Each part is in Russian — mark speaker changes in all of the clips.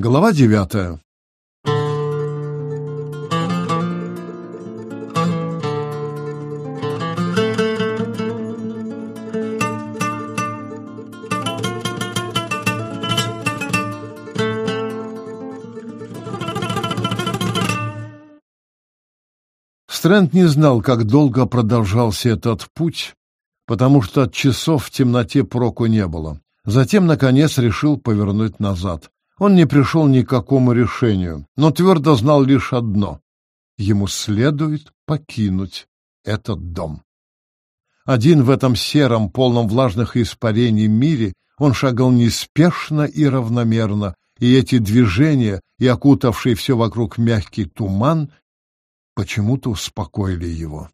Speaker 1: Глава девятая Стрэнд не знал, как долго продолжался этот путь, потому что от часов в темноте проку не было. Затем, наконец, решил повернуть назад. Он не пришел ни к какому решению, но твердо знал лишь одно — ему следует покинуть этот дом. Один в этом сером, полном влажных испарений мире он шагал неспешно и равномерно, и эти движения, и окутавший все вокруг мягкий туман, почему-то успокоили его.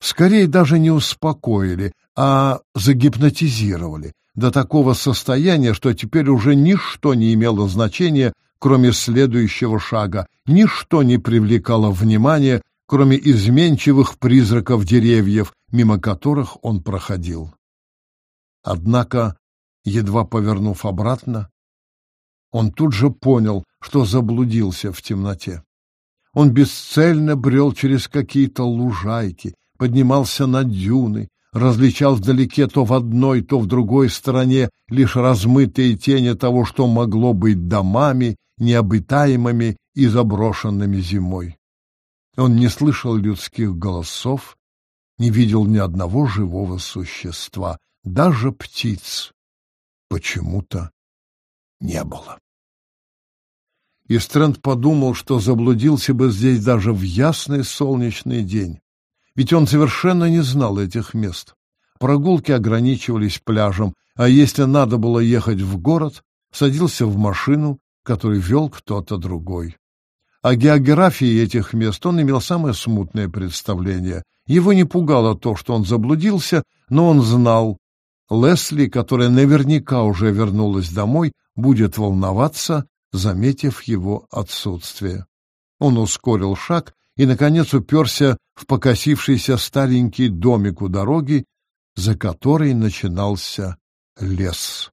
Speaker 1: Скорее даже не успокоили, а загипнотизировали до такого состояния, что теперь уже ничто не имело значения, кроме следующего шага, ничто не привлекало внимания, кроме изменчивых призраков деревьев, мимо которых он проходил. Однако, едва повернув обратно, он тут же понял, что заблудился в темноте. Он бесцельно брел через какие-то лужайки, поднимался на дюны, различал вдалеке то в одной, то в другой стороне лишь размытые тени того, что могло быть домами, необитаемыми и заброшенными зимой. Он не слышал людских голосов, не видел ни одного живого существа, даже птиц почему-то не было и Стрэнд подумал, что заблудился бы здесь даже в ясный солнечный день. Ведь он совершенно не знал этих мест. Прогулки ограничивались пляжем, а если надо было ехать в город, садился в машину, который вел кто-то другой. О географии этих мест он имел самое смутное представление. Его не пугало то, что он заблудился, но он знал, Лесли, которая наверняка уже вернулась домой, будет волноваться заметив его отсутствие. Он ускорил шаг и, наконец, уперся в покосившийся старенький домик у дороги, за которой начинался лес.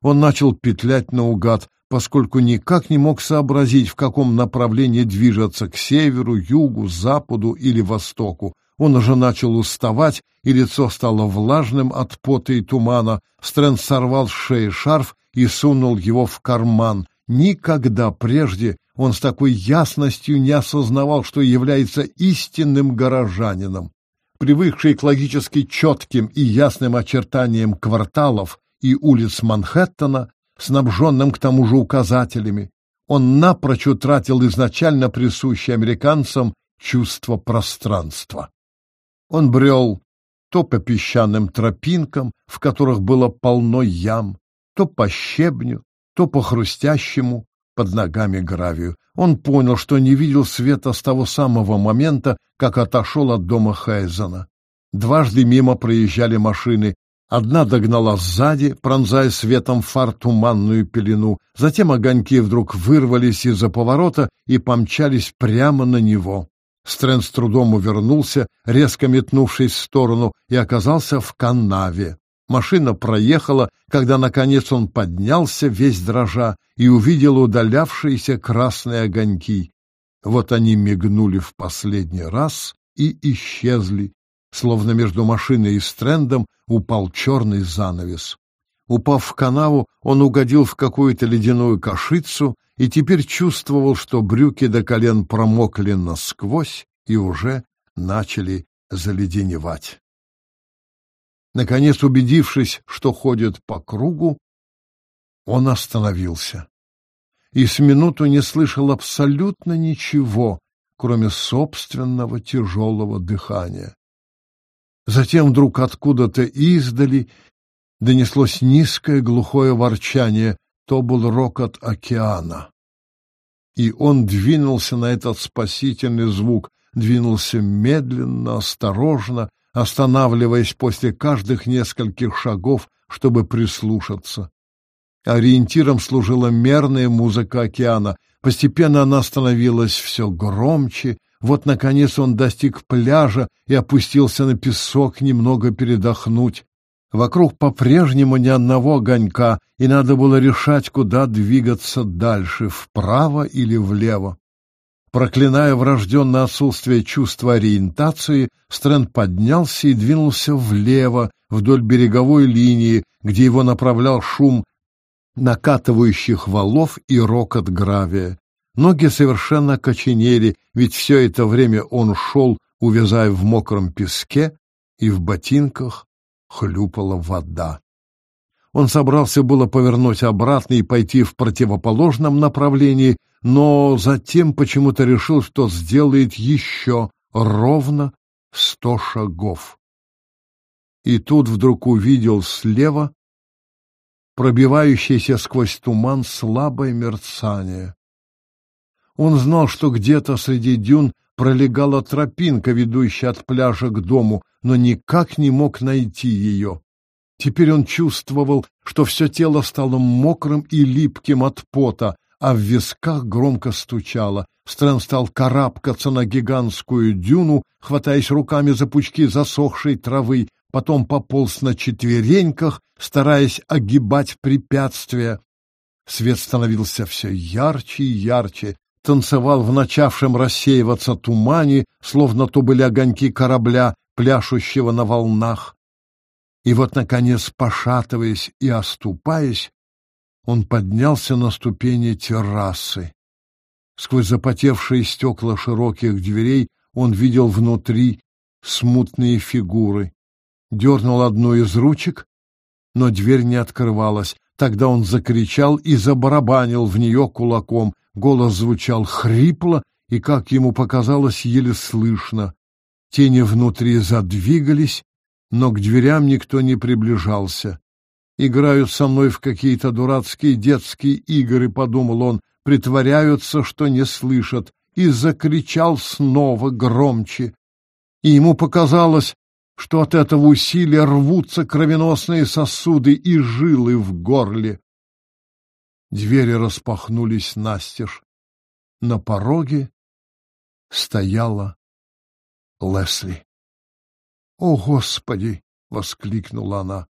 Speaker 1: Он начал петлять наугад, поскольку никак не мог сообразить, в каком направлении движется к северу, югу, западу или востоку. Он уже начал уставать, и лицо стало влажным от пота и тумана. Стрэнд сорвал с шеи шарф и сунул его в карман. Никогда прежде он с такой ясностью не осознавал, что является истинным горожанином. Привыкший к логически четким и ясным очертаниям кварталов и улиц Манхэттена, снабженным к тому же указателями, он напрочь утратил изначально присущее американцам чувство пространства. Он брел то по песчаным тропинкам, в которых было полно ям, то по щебню, то по хрустящему под ногами гравию. Он понял, что не видел света с того самого момента, как отошел от дома Хайзена. Дважды мимо проезжали машины. Одна догнала сзади, пронзая светом фар туманную пелену. Затем огоньки вдруг вырвались из-за поворота и помчались прямо на него. Стрэнд с трудом увернулся, резко метнувшись в сторону, и оказался в канаве. Машина проехала, когда, наконец, он поднялся, весь дрожа, и увидел удалявшиеся красные огоньки. Вот они мигнули в последний раз и исчезли, словно между машиной и стрендом упал черный занавес. Упав в канаву, он угодил в какую-то ледяную кашицу и теперь чувствовал, что брюки до колен промокли насквозь и уже начали заледеневать. Наконец, убедившись, что ходит по кругу, он остановился и с минуту не слышал абсолютно ничего, кроме собственного тяжелого дыхания. Затем вдруг откуда-то издали донеслось низкое глухое ворчание, то был рокот океана. И он двинулся на этот спасительный звук, двинулся медленно, осторожно, останавливаясь после каждых нескольких шагов, чтобы прислушаться. Ориентиром служила мерная музыка океана. Постепенно она становилась все громче. Вот, наконец, он достиг пляжа и опустился на песок немного передохнуть. Вокруг по-прежнему ни одного огонька, и надо было решать, куда двигаться дальше, вправо или влево. Проклиная врожденное отсутствие чувства ориентации, Стрэнд поднялся и двинулся влево, вдоль береговой линии, где его направлял шум накатывающих валов и рокот гравия. Ноги совершенно коченели, ведь все это время он шел, увязая в мокром песке, и в ботинках хлюпала вода. Он собрался было повернуть обратно и пойти в противоположном направлении, но затем почему-то решил, что сделает еще ровно сто шагов. И тут вдруг увидел слева пробивающееся сквозь туман слабое мерцание. Он знал, что где-то среди дюн пролегала тропинка, ведущая от пляжа к дому, но никак не мог найти ее. Теперь он чувствовал, что все тело стало мокрым и липким от пота, а в висках громко стучало. Стрэн стал карабкаться на гигантскую дюну, хватаясь руками за пучки засохшей травы, потом пополз на четвереньках, стараясь огибать препятствия. Свет становился все ярче и ярче, танцевал в начавшем рассеиваться тумане, словно то были огоньки корабля, пляшущего на волнах. И вот, наконец, пошатываясь и оступаясь, он поднялся на ступени террасы. Сквозь запотевшие стекла широких дверей он видел внутри смутные фигуры. Дернул одну из ручек, но дверь не открывалась. Тогда он закричал и забарабанил в нее кулаком. Голос звучал хрипло и, как ему показалось, еле слышно. Тени внутри задвигались, но к дверям никто не приближался. «Играют со мной в какие-то дурацкие детские игры», — подумал он, — «притворяются, что не слышат», и закричал снова громче. И ему показалось, что от этого усилия рвутся кровеносные сосуды и жилы в горле. Двери распахнулись настежь. На пороге стояла Лесли. «О, Господи!» — воскликнула она.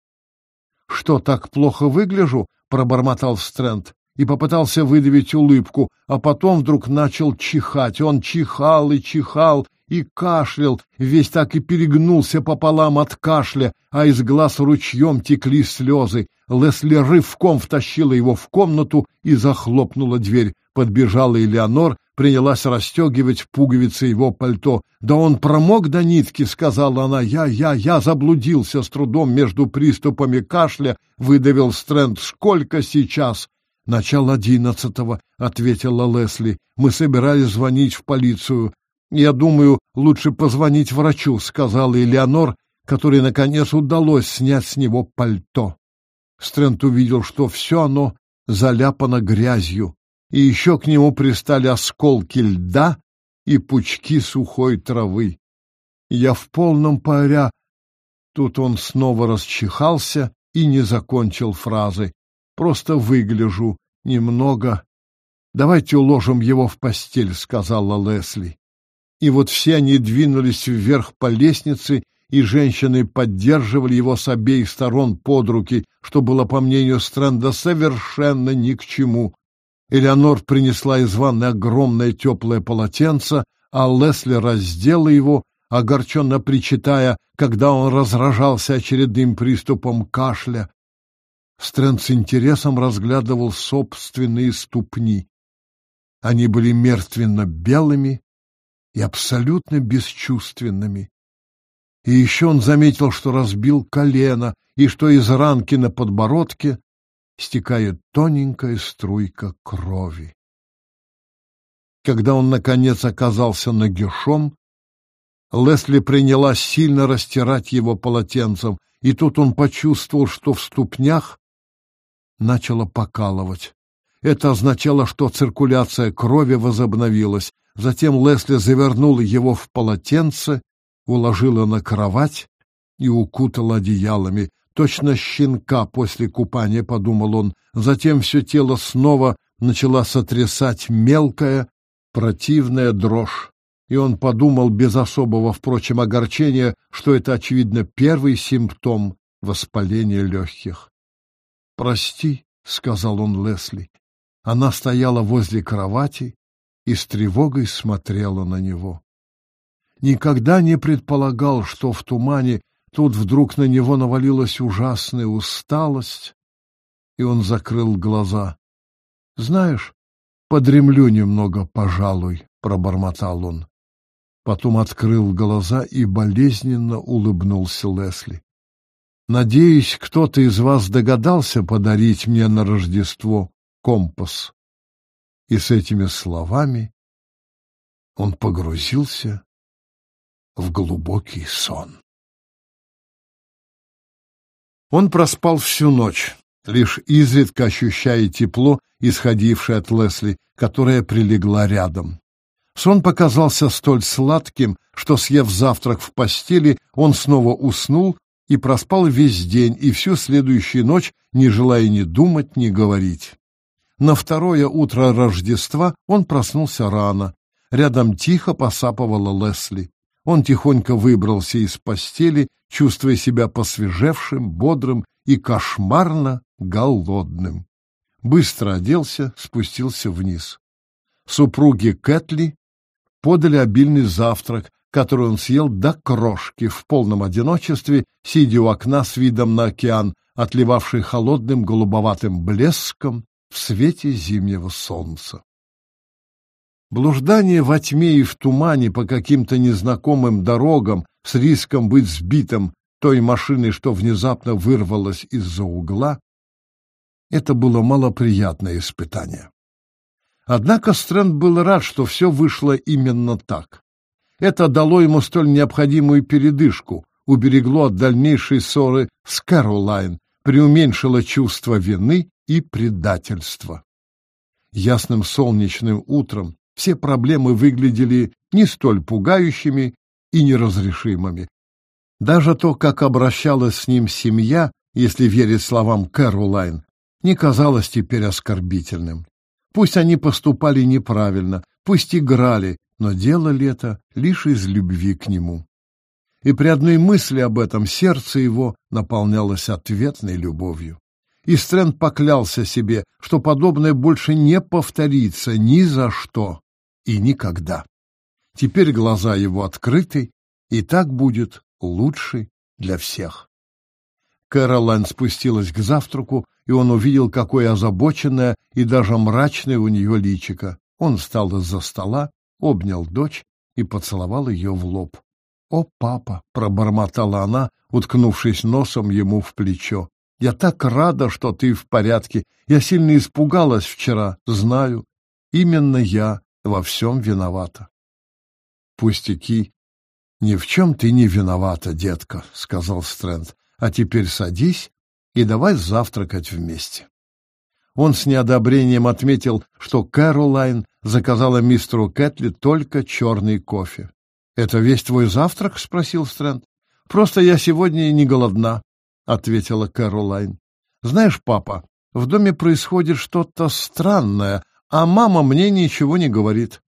Speaker 1: «Что, так плохо выгляжу?» — пробормотал Стрэнд и попытался выдавить улыбку, а потом вдруг начал чихать. Он чихал и чихал, и кашлял, весь так и перегнулся пополам от кашля, а из глаз ручьем текли слезы. Лесли рывком втащила его в комнату и захлопнула дверь. Подбежала Элеонор, принялась расстегивать пуговицы его пальто. «Да он промок до нитки», — сказала она. «Я, я, я заблудился с трудом между приступами кашля», — выдавил Стрэнд. «Сколько сейчас?» «Начало одиннадцатого», — ответила Лесли. «Мы собирались звонить в полицию. «Я думаю, лучше позвонить врачу», — сказала Элеонор, которой, наконец, удалось снять с него пальто. Стрэнд увидел, что все оно заляпано грязью, и еще к нему пристали осколки льда и пучки сухой травы. Я в полном паря... Тут он снова расчихался и не закончил фразы. Просто выгляжу немного. Давайте уложим его в постель, сказала Лесли. И вот все они двинулись вверх по лестнице, и женщины поддерживали его с обеих сторон под руки, что было, по мнению Стрэнда, совершенно ни к чему. Элеонор принесла из ванны огромное теплое полотенце, а Лесли раздела его, огорченно причитая, когда он разражался очередным приступом кашля. Стрэнд с интересом разглядывал собственные ступни. Они были мертвенно-белыми, и абсолютно бесчувственными. И еще он заметил, что разбил колено, и что из ранки на подбородке стекает тоненькая струйка крови. Когда он, наконец, оказался нагишом, Лесли принялась сильно растирать его полотенцем, и тут он почувствовал, что в ступнях начало покалывать. Это означало, что циркуляция крови возобновилась, Затем Лесли завернула его в полотенце, уложила на кровать и укутала одеялами. Точно щенка после купания, подумал он. Затем все тело снова начала сотрясать мелкая, противная дрожь. И он подумал без особого, впрочем, огорчения, что это, очевидно, первый симптом воспаление легких. «Прости», — сказал он Лесли. Она стояла возле кровати и с тревогой смотрела на него. Никогда не предполагал, что в тумане тут вдруг на него навалилась ужасная усталость, и он закрыл глаза. «Знаешь, подремлю немного, пожалуй», — пробормотал он. Потом открыл глаза и болезненно улыбнулся Лесли. «Надеюсь, кто-то из вас догадался подарить мне на Рождество компас». И с этими словами он погрузился в глубокий сон. Он проспал всю ночь, лишь изредка ощущая тепло, исходившее от Лесли, которая прилегла рядом. Сон показался столь сладким, что, съев завтрак в постели, он снова уснул и проспал весь день и всю следующую ночь, не желая ни думать, ни говорить. На второе утро Рождества он проснулся рано. Рядом тихо посапывала Лесли. Он тихонько выбрался из постели, чувствуя себя посвежевшим, бодрым и кошмарно голодным. Быстро оделся, спустился вниз. Супруги Кэтли подали обильный завтрак, который он съел до крошки в полном одиночестве, сидя у окна с видом на океан, отливавший холодным голубоватым блеском в свете зимнего солнца. Блуждание во тьме и в тумане по каким-то незнакомым дорогам с риском быть сбитым той машиной, что внезапно вырвалась из-за угла, это было малоприятное испытание. Однако Стрэнд был рад, что все вышло именно так. Это дало ему столь необходимую передышку, уберегло от дальнейшей ссоры с Кэролайн, преуменьшило чувство вины и предательства. Ясным солнечным утром все проблемы выглядели не столь пугающими и неразрешимыми. Даже то, как обращалась с ним семья, если верить словам Кэролайн, не казалось теперь оскорбительным. Пусть они поступали неправильно, пусть играли, но делали это лишь из любви к нему. И при одной мысли об этом сердце его наполнялось ответной любовью. И Стрэнд поклялся себе, что подобное больше не повторится ни за что и никогда. Теперь глаза его открыты, и так будет лучше для всех. Кэролайн спустилась к завтраку, и он увидел, какое озабоченное и даже мрачное у нее личико. Он встал из-за стола, обнял дочь и поцеловал ее в лоб. «О, папа!» — пробормотала она, уткнувшись носом ему в плечо. «Я так рада, что ты в порядке. Я сильно испугалась вчера, знаю. Именно я во всем виновата». «Пустяки. Ни в чем ты не виновата, детка», — сказал Стрэнд. «А теперь садись и давай завтракать вместе. Он с неодобрением отметил, что Кэролайн заказала мистеру Кэтли только черный кофе. «Это весь твой завтрак?» — спросил Стрэнд. «Просто я сегодня не голодна», — ответила Кэролайн. «Знаешь, папа, в доме происходит что-то странное, а мама мне ничего не говорит.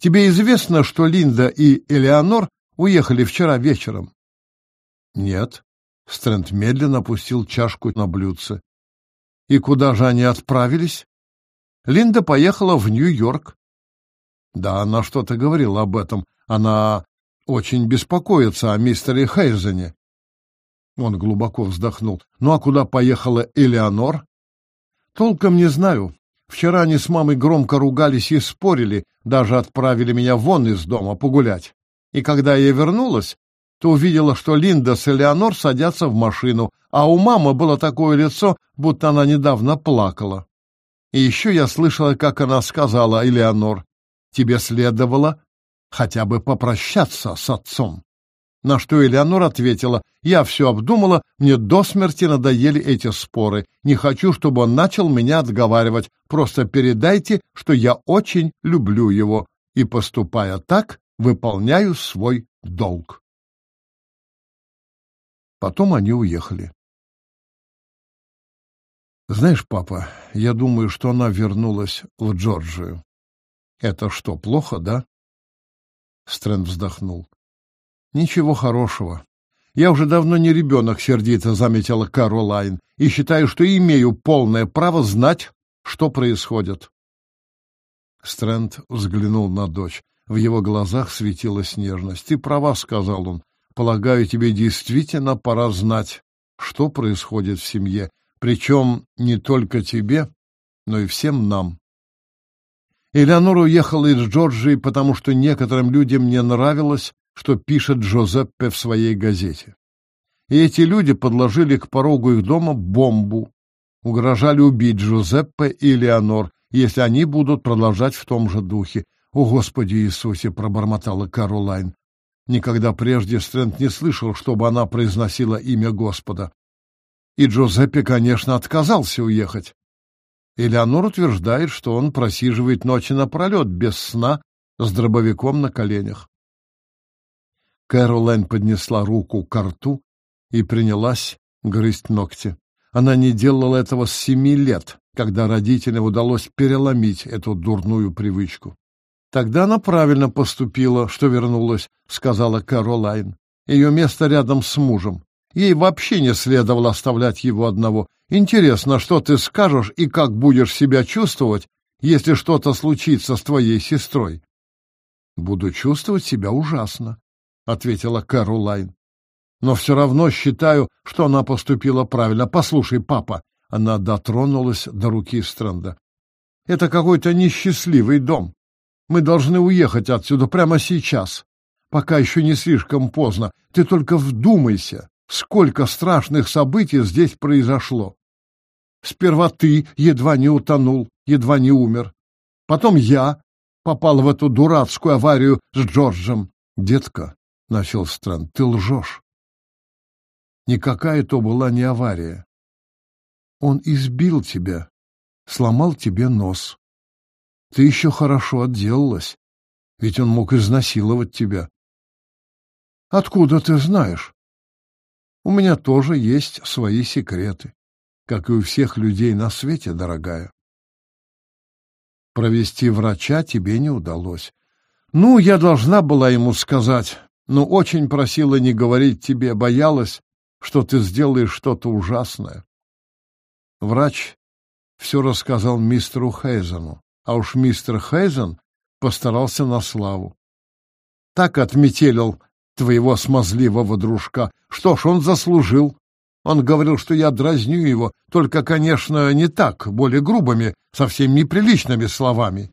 Speaker 1: Тебе известно, что Линда и Элеонор уехали вчера вечером?» «Нет», Стрэнд медленно опустил чашку на блюдце. И куда же они отправились? Линда поехала в Нью-Йорк. Да, она что-то говорила об этом. Она очень беспокоится о мистере Хейзене. Он глубоко вздохнул. Ну а куда поехала Элеонор? Толком не знаю. Вчера они с мамой громко ругались и спорили, даже отправили меня вон из дома погулять. И когда я вернулась, то увидела, что Линда с Элеонор садятся в машину, а у мамы было такое лицо, будто она недавно плакала. И еще я слышала, как она сказала Элеонор, «Тебе следовало хотя бы попрощаться с отцом». На что Элеонор ответила, «Я все обдумала, мне до смерти надоели эти споры. Не хочу, чтобы он начал меня отговаривать. Просто передайте, что я очень люблю его, и, поступая так, выполняю свой долг». Потом они уехали. Знаешь, папа, я думаю, что она вернулась в Джорджию. Это что, плохо, да? Стрэнд вздохнул. Ничего хорошего. Я уже давно не ребенок, сердито заметила Каролайн, и считаю, что имею полное право знать, что происходит. Стрэнд взглянул на дочь. В его глазах светилась нежность. «Ты права», — сказал он. «Полагаю, тебе действительно пора знать, что происходит в семье, причем не только тебе, но и всем нам». Элеонор уехала из Джорджии, потому что некоторым людям не нравилось, что пишет Джозеппе в своей газете. И эти люди подложили к порогу их дома бомбу, угрожали убить Джузеппе и Элеонор, если они будут продолжать в том же духе. «О, Господи Иисусе!» — пробормотала Каролайн. Никогда прежде Стрэнд не слышал, чтобы она произносила имя Господа. И Джузеппе, конечно, отказался уехать. Элеонор утверждает, что он просиживает ночи напролет, без сна, с дробовиком на коленях. Кэролайн поднесла руку к рту и принялась грызть ногти. Она не делала этого с семи лет, когда родителям удалось переломить эту дурную привычку. Тогда она правильно поступила, что вернулась, сказала Кэролайн. Ее место рядом с мужем. Ей вообще не следовало оставлять его одного. Интересно, что ты скажешь и как будешь себя чувствовать, если что-то случится с твоей сестрой? Буду чувствовать себя ужасно, ответила Кэролайн. Но все равно считаю, что она поступила правильно. Послушай, папа, она дотронулась до руки Стрэнда. Это какой-то несчастливый дом. Мы должны уехать отсюда прямо сейчас, пока еще не слишком поздно. Ты только вдумайся, сколько страшных событий здесь произошло. Сперва ты едва не утонул, едва не умер. Потом я попал в эту дурацкую аварию с Джорджем. Детка, — начал Стрэнд, — ты лжешь. Никакая то была не авария. Он избил тебя, сломал тебе нос. Ты еще хорошо отделалась, ведь он мог изнасиловать тебя. Откуда ты знаешь? У меня тоже есть свои секреты, как и у всех людей на свете, дорогая. Провести врача тебе не удалось. Ну, я должна была ему сказать, но очень просила не говорить тебе, боялась, что ты сделаешь что-то ужасное. Врач все рассказал мистеру Хейзену, а уж мистер Хейзен постарался на славу. Так отметелил твоего смазливого дружка. Что ж, он заслужил. Он говорил, что я дразню его, только, конечно, не так, более грубыми, совсем неприличными словами.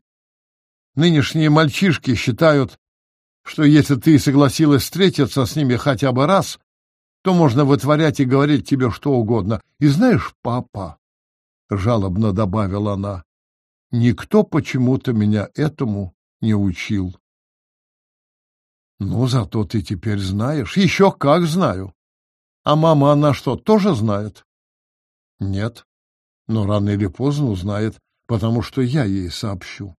Speaker 1: Нынешние мальчишки считают, что если ты согласилась встретиться с ними хотя бы раз, то можно вытворять и говорить тебе что угодно. И знаешь, папа, — жалобно добавила она, — никто почему-то меня этому не учил. Ну, зато ты теперь знаешь. Еще как знаю. А мама она что, тоже знает? Нет, но рано или поздно узнает, потому что я ей сообщу.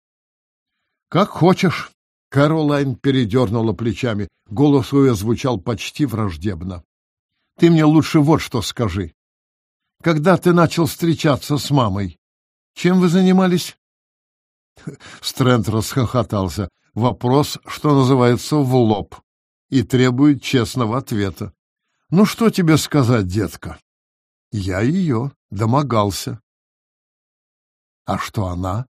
Speaker 1: Как хочешь. Каролайн передернула плечами. Голос ее звучал почти враждебно. Ты мне лучше вот что скажи. Когда ты начал встречаться с мамой, чем вы занимались? Стрэнд расхохотался. Вопрос, что называется, в лоб, и требует честного ответа. Ну что тебе сказать, детка? Я ее домогался. А что она?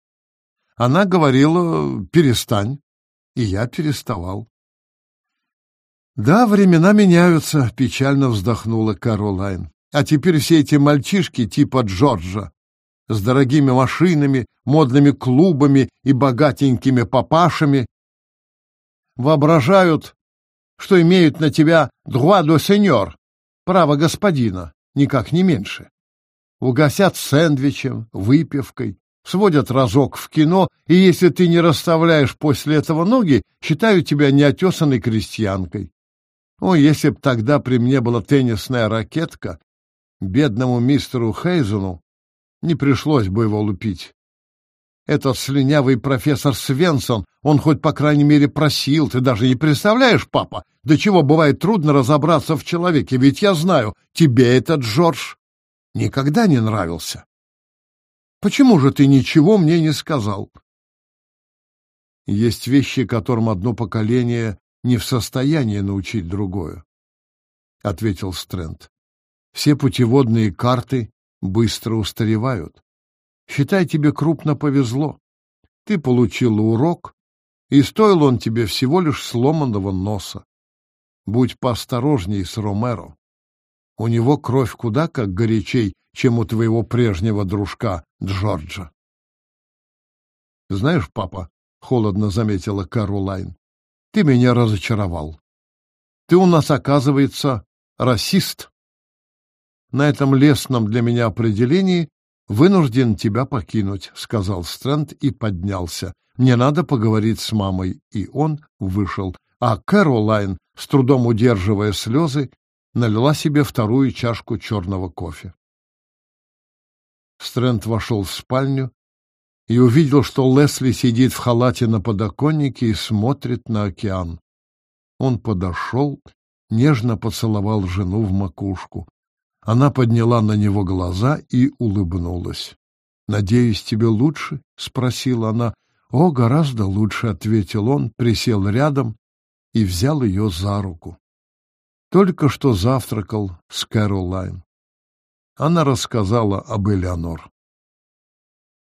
Speaker 1: Она говорила, перестань, и я переставал. Да, времена меняются, печально вздохнула Каролайн. А теперь все эти мальчишки типа Джорджа с дорогими машинами, модными клубами и богатенькими папашами воображают, что имеют на тебя «droit de seigneur» — право господина, никак не меньше. Угасят сэндвичем, выпивкой, сводят разок в кино, и если ты не расставляешь после этого ноги, считают тебя неотесанной крестьянкой. О, если б тогда при мне была теннисная ракетка, бедному мистеру Хейзену не пришлось бы его лупить. Этот слюнявый профессор Свенсон, он хоть по крайней мере просил, ты даже не представляешь, папа, до чего бывает трудно разобраться в человеке, ведь я знаю, тебе этот Джордж никогда не нравился. Почему же ты ничего мне не сказал? Есть вещи, которым одно поколение не в состоянии научить другое. — ответил Стрэнд. «Все путеводные карты быстро устаревают. Считай, тебе крупно повезло. Ты получил урок, и стоил он тебе всего лишь сломанного носа. Будь поосторожней с Ромеро. У него кровь куда как горячей, чем у твоего прежнего дружка Джорджа. Знаешь, папа, — холодно заметила Каролайн, — ты меня разочаровал. Ты у нас, оказывается, расист. На этом лесном для меня определении вынужден тебя покинуть, — сказал Стрэнд и поднялся. Мне надо поговорить с мамой. И он вышел. А Кэролайн, с трудом удерживая слезы, налила себе вторую чашку черного кофе. Стрэнд вошел в спальню и увидел, что Лесли сидит в халате на подоконнике и смотрит на океан. Он подошел, нежно поцеловал жену в макушку. Она подняла на него глаза и улыбнулась. «Надеюсь, тебе лучше?» — спросила она. «О, гораздо лучше», — ответил он, присел рядом и взял ее за руку. Только что завтракал с Кэролайн. Она рассказала об Элеонор.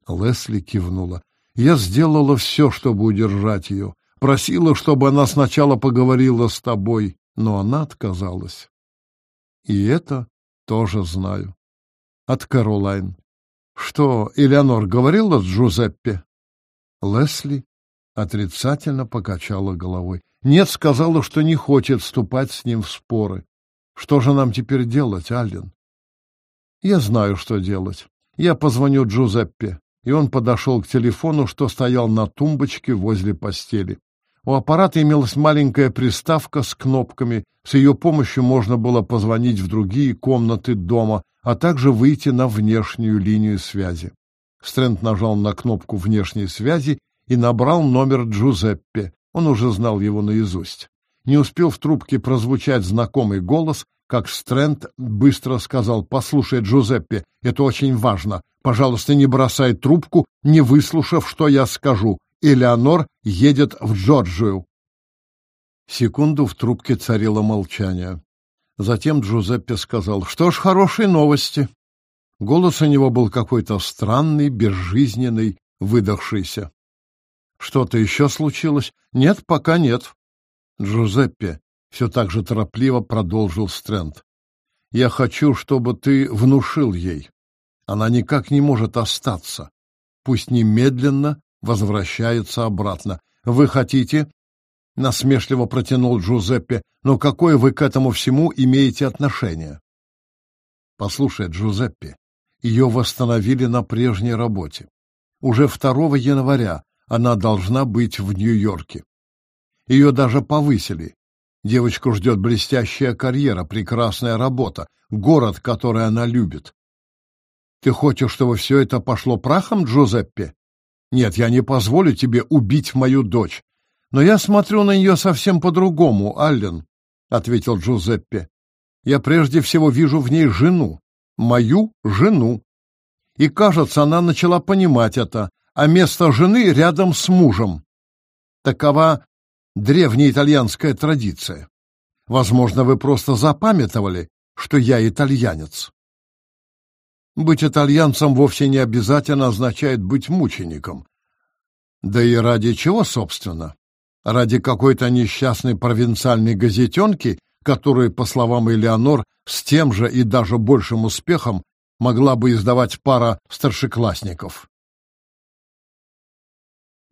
Speaker 1: Лесли кивнула. «Я сделала все, чтобы удержать ее. Просила, чтобы она сначала поговорила с тобой, но она отказалась. И это тоже знаю. От Каролайн. Что, Элеонор говорила с Джузеппе? Лесли отрицательно покачала головой. Нет, сказала, что не хочет вступать с ним в споры. Что же нам теперь делать, Аллен? Я знаю, что делать. Я позвоню Джузеппе. И он подошел к телефону, что стоял на тумбочке возле постели. У аппарата имелась маленькая приставка с кнопками. С ее помощью можно было позвонить в другие комнаты дома, а также выйти на внешнюю линию связи. Стрэнд нажал на кнопку внешней связи и набрал номер Джузеппе. Он уже знал его наизусть. Не успел в трубке прозвучать знакомый голос, как Стрэнд быстро сказал, «Послушай, Джузеппе, это очень важно. Пожалуйста, не бросай трубку, не выслушав, что я скажу. Элеонор едет в Джорджию». Секунду в трубке царило молчание. Затем Джузеппе сказал, «Что ж, хорошие новости». Голос у него был какой-то странный, безжизненный, выдохшийся. «Что-то еще случилось?» «Нет, пока нет». «Джузеппе, все так же торопливо продолжил Стрэнд. Я хочу, чтобы ты внушил ей. Она никак не может остаться. Пусть немедленно возвращается обратно. Вы хотите? Насмешливо протянул Джузеппе. Но какое вы к этому всему имеете отношение? Послушай, Джузеппе, ее восстановили на прежней работе. Уже 2 января она должна быть в Нью-Йорке. Ее даже повысили, Девочку ждет блестящая карьера, прекрасная работа, город, который она любит. Ты хочешь, чтобы все это пошло прахом, Джузеппе? Нет, я не позволю тебе убить мою дочь. Но я смотрю на нее совсем по-другому, Аллен, — ответил Джузеппе. Я прежде всего вижу в ней жену, мою жену. И, кажется, она начала понимать это, а место жены рядом с мужем. Такова древняя итальянская традиция. Возможно, вы просто запамятовали, что я итальянец. Быть итальянцем вовсе не обязательно означает быть мучеником. Да и ради чего, собственно? Ради какой-то несчастной провинциальной газетенки, которая, по словам Элеонор, с тем же и даже большим успехом могла бы издавать пара старшеклассников.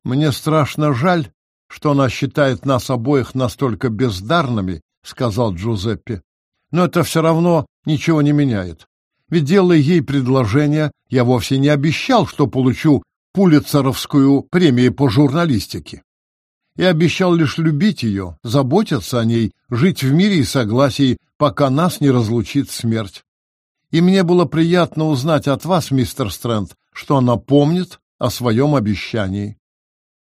Speaker 1: Мне страшно жаль, что она считает нас обоих настолько бездарными, — сказал Джузеппе. Но это все равно ничего не меняет. Ведь, делая ей предложение, я вовсе не обещал, что получу Пулицеровскую премию по журналистике. Я обещал лишь любить ее, заботиться о ней, жить в мире и согласии, пока нас не разлучит смерть. И мне было приятно узнать от вас, мистер Стрэнд, что она помнит о своем обещании.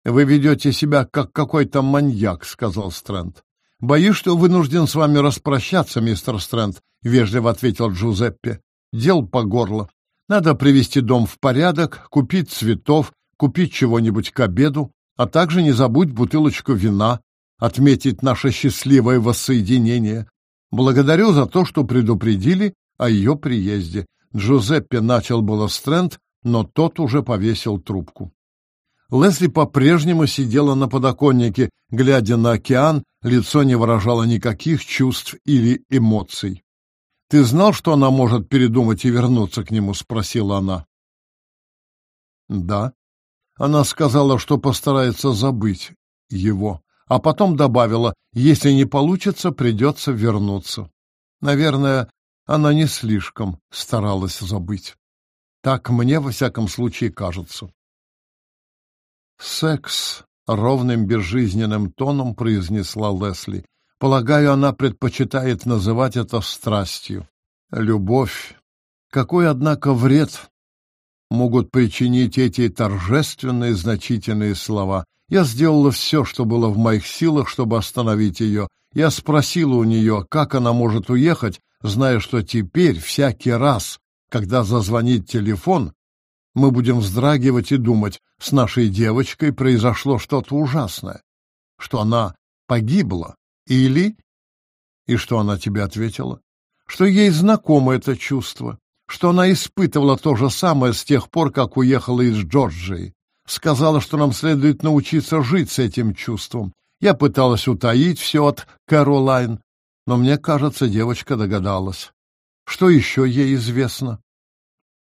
Speaker 1: «Вы ведете себя как какой-то маньяк», — сказал Стрэнд. «Боюсь, что вынужден с вами распрощаться, мистер Стрэнд», — вежливо ответил Джузеппе. «Дел по горло. Надо привести дом в порядок, купить цветов, купить чего-нибудь к обеду, а также не забудь бутылочку вина, отметить наше счастливое воссоединение. Благодарю за то, что предупредили о ее приезде. Джузеппе начал было Стрэнд, но тот уже повесил трубку. Лесли по-прежнему сидела на подоконнике, глядя на океан, лицо не выражало никаких чувств или эмоций. «Ты знал, что она может передумать и вернуться к нему?» — спросила она. «Да». Она сказала, что постарается забыть его, а потом добавила, если не получится, придется вернуться. Наверное, она не слишком старалась забыть. Так мне, во всяком случае, кажется. «Секс», — ровным безжизненным тоном произнесла Лесли. «Полагаю, она предпочитает называть это страстью. Любовь. Какой, однако, вред могут причинить эти торжественные значительные слова. Я сделала все, что было в моих силах, чтобы остановить ее. Я спросила у нее, как она может уехать, зная, что теперь, всякий раз, когда зазвонит телефон, мы будем вздрагивать и думать, с нашей девочкой произошло что-то ужасное, что она погибла или... И что она тебе ответила? Что ей знакомо это чувство, что она испытывала то же самое с тех пор, как уехала из Джорджии. Сказала, что нам следует научиться жить с этим чувством. Я пыталась утаить все от Кэролайн, но мне кажется, девочка догадалась. Что еще ей известно?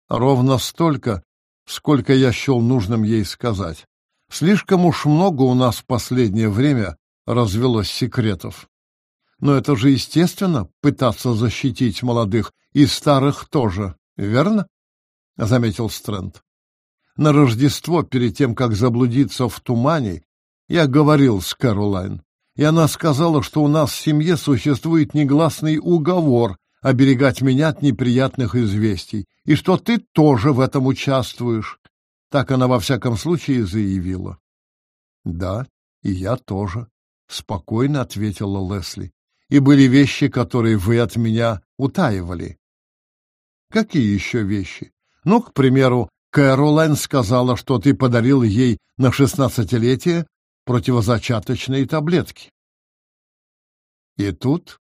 Speaker 1: Ровно столько, сколько я счел нужным ей сказать. Слишком уж много у нас в последнее время развелось секретов. Но это же естественно пытаться защитить молодых и старых тоже, верно? заметил Стрэнд. На Рождество, перед тем как заблудиться в тумане, я говорил с Кэролайн, и она сказала, что у нас в семье существует негласный уговор оберегать меня от неприятных известий, и что ты тоже в этом участвуешь. Так она во всяком случае заявила. Да, и я тоже, спокойно ответила Лесли. И были вещи, которые вы от меня утаивали. Какие еще вещи? Ну, к примеру, Кэролайн сказала, что ты подарил ей на шестнадцатилетие противозачаточные таблетки. И тут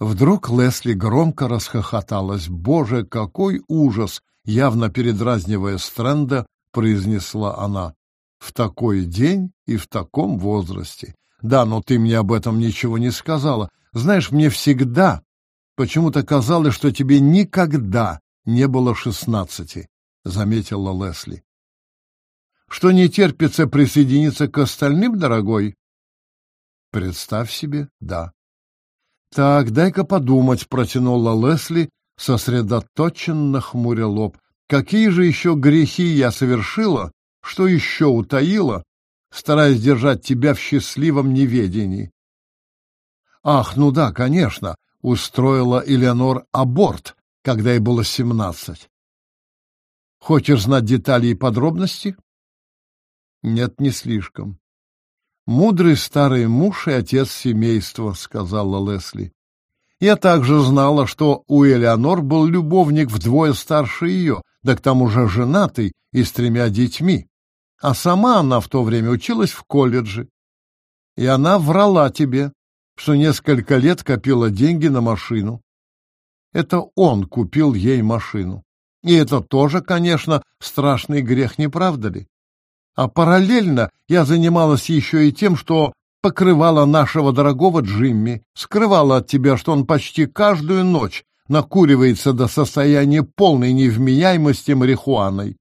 Speaker 1: Вдруг Лесли громко расхохоталась. «Боже, какой ужас!» Явно передразнивая Стрэнда, произнесла она. «В такой день и в таком возрасте. Да, но ты мне об этом ничего не сказала. Знаешь, мне всегда почему-то казалось, что тебе никогда не было шестнадцати», — заметила Лесли. «Что не терпится присоединиться к остальным, дорогой?» «Представь себе, да». Так, дай-ка подумать, протянула Лесли, сосредоточенно хмуря лоб. Какие же еще грехи я совершила, что еще утаила, стараясь держать тебя в счастливом неведении? Ах, ну да, конечно, устроила Элеонор аборт, когда ей было семнадцать. Хочешь знать детали и подробности? Нет, не слишком. «Мудрый старый муж и отец семейства», — сказала Лесли. Я также знала, что у Элеонор был любовник вдвое старше ее, да к тому же женатый и с тремя детьми. А сама она в то время училась в колледже. И она врала тебе, что несколько лет копила деньги на машину. Это он купил ей машину. И это тоже, конечно, страшный грех, не правда ли? А параллельно я занималась еще и тем, что покрывала нашего дорогого Джимми, скрывала от тебя, что он почти каждую ночь накуривается до состояния полной невменяемости марихуаной.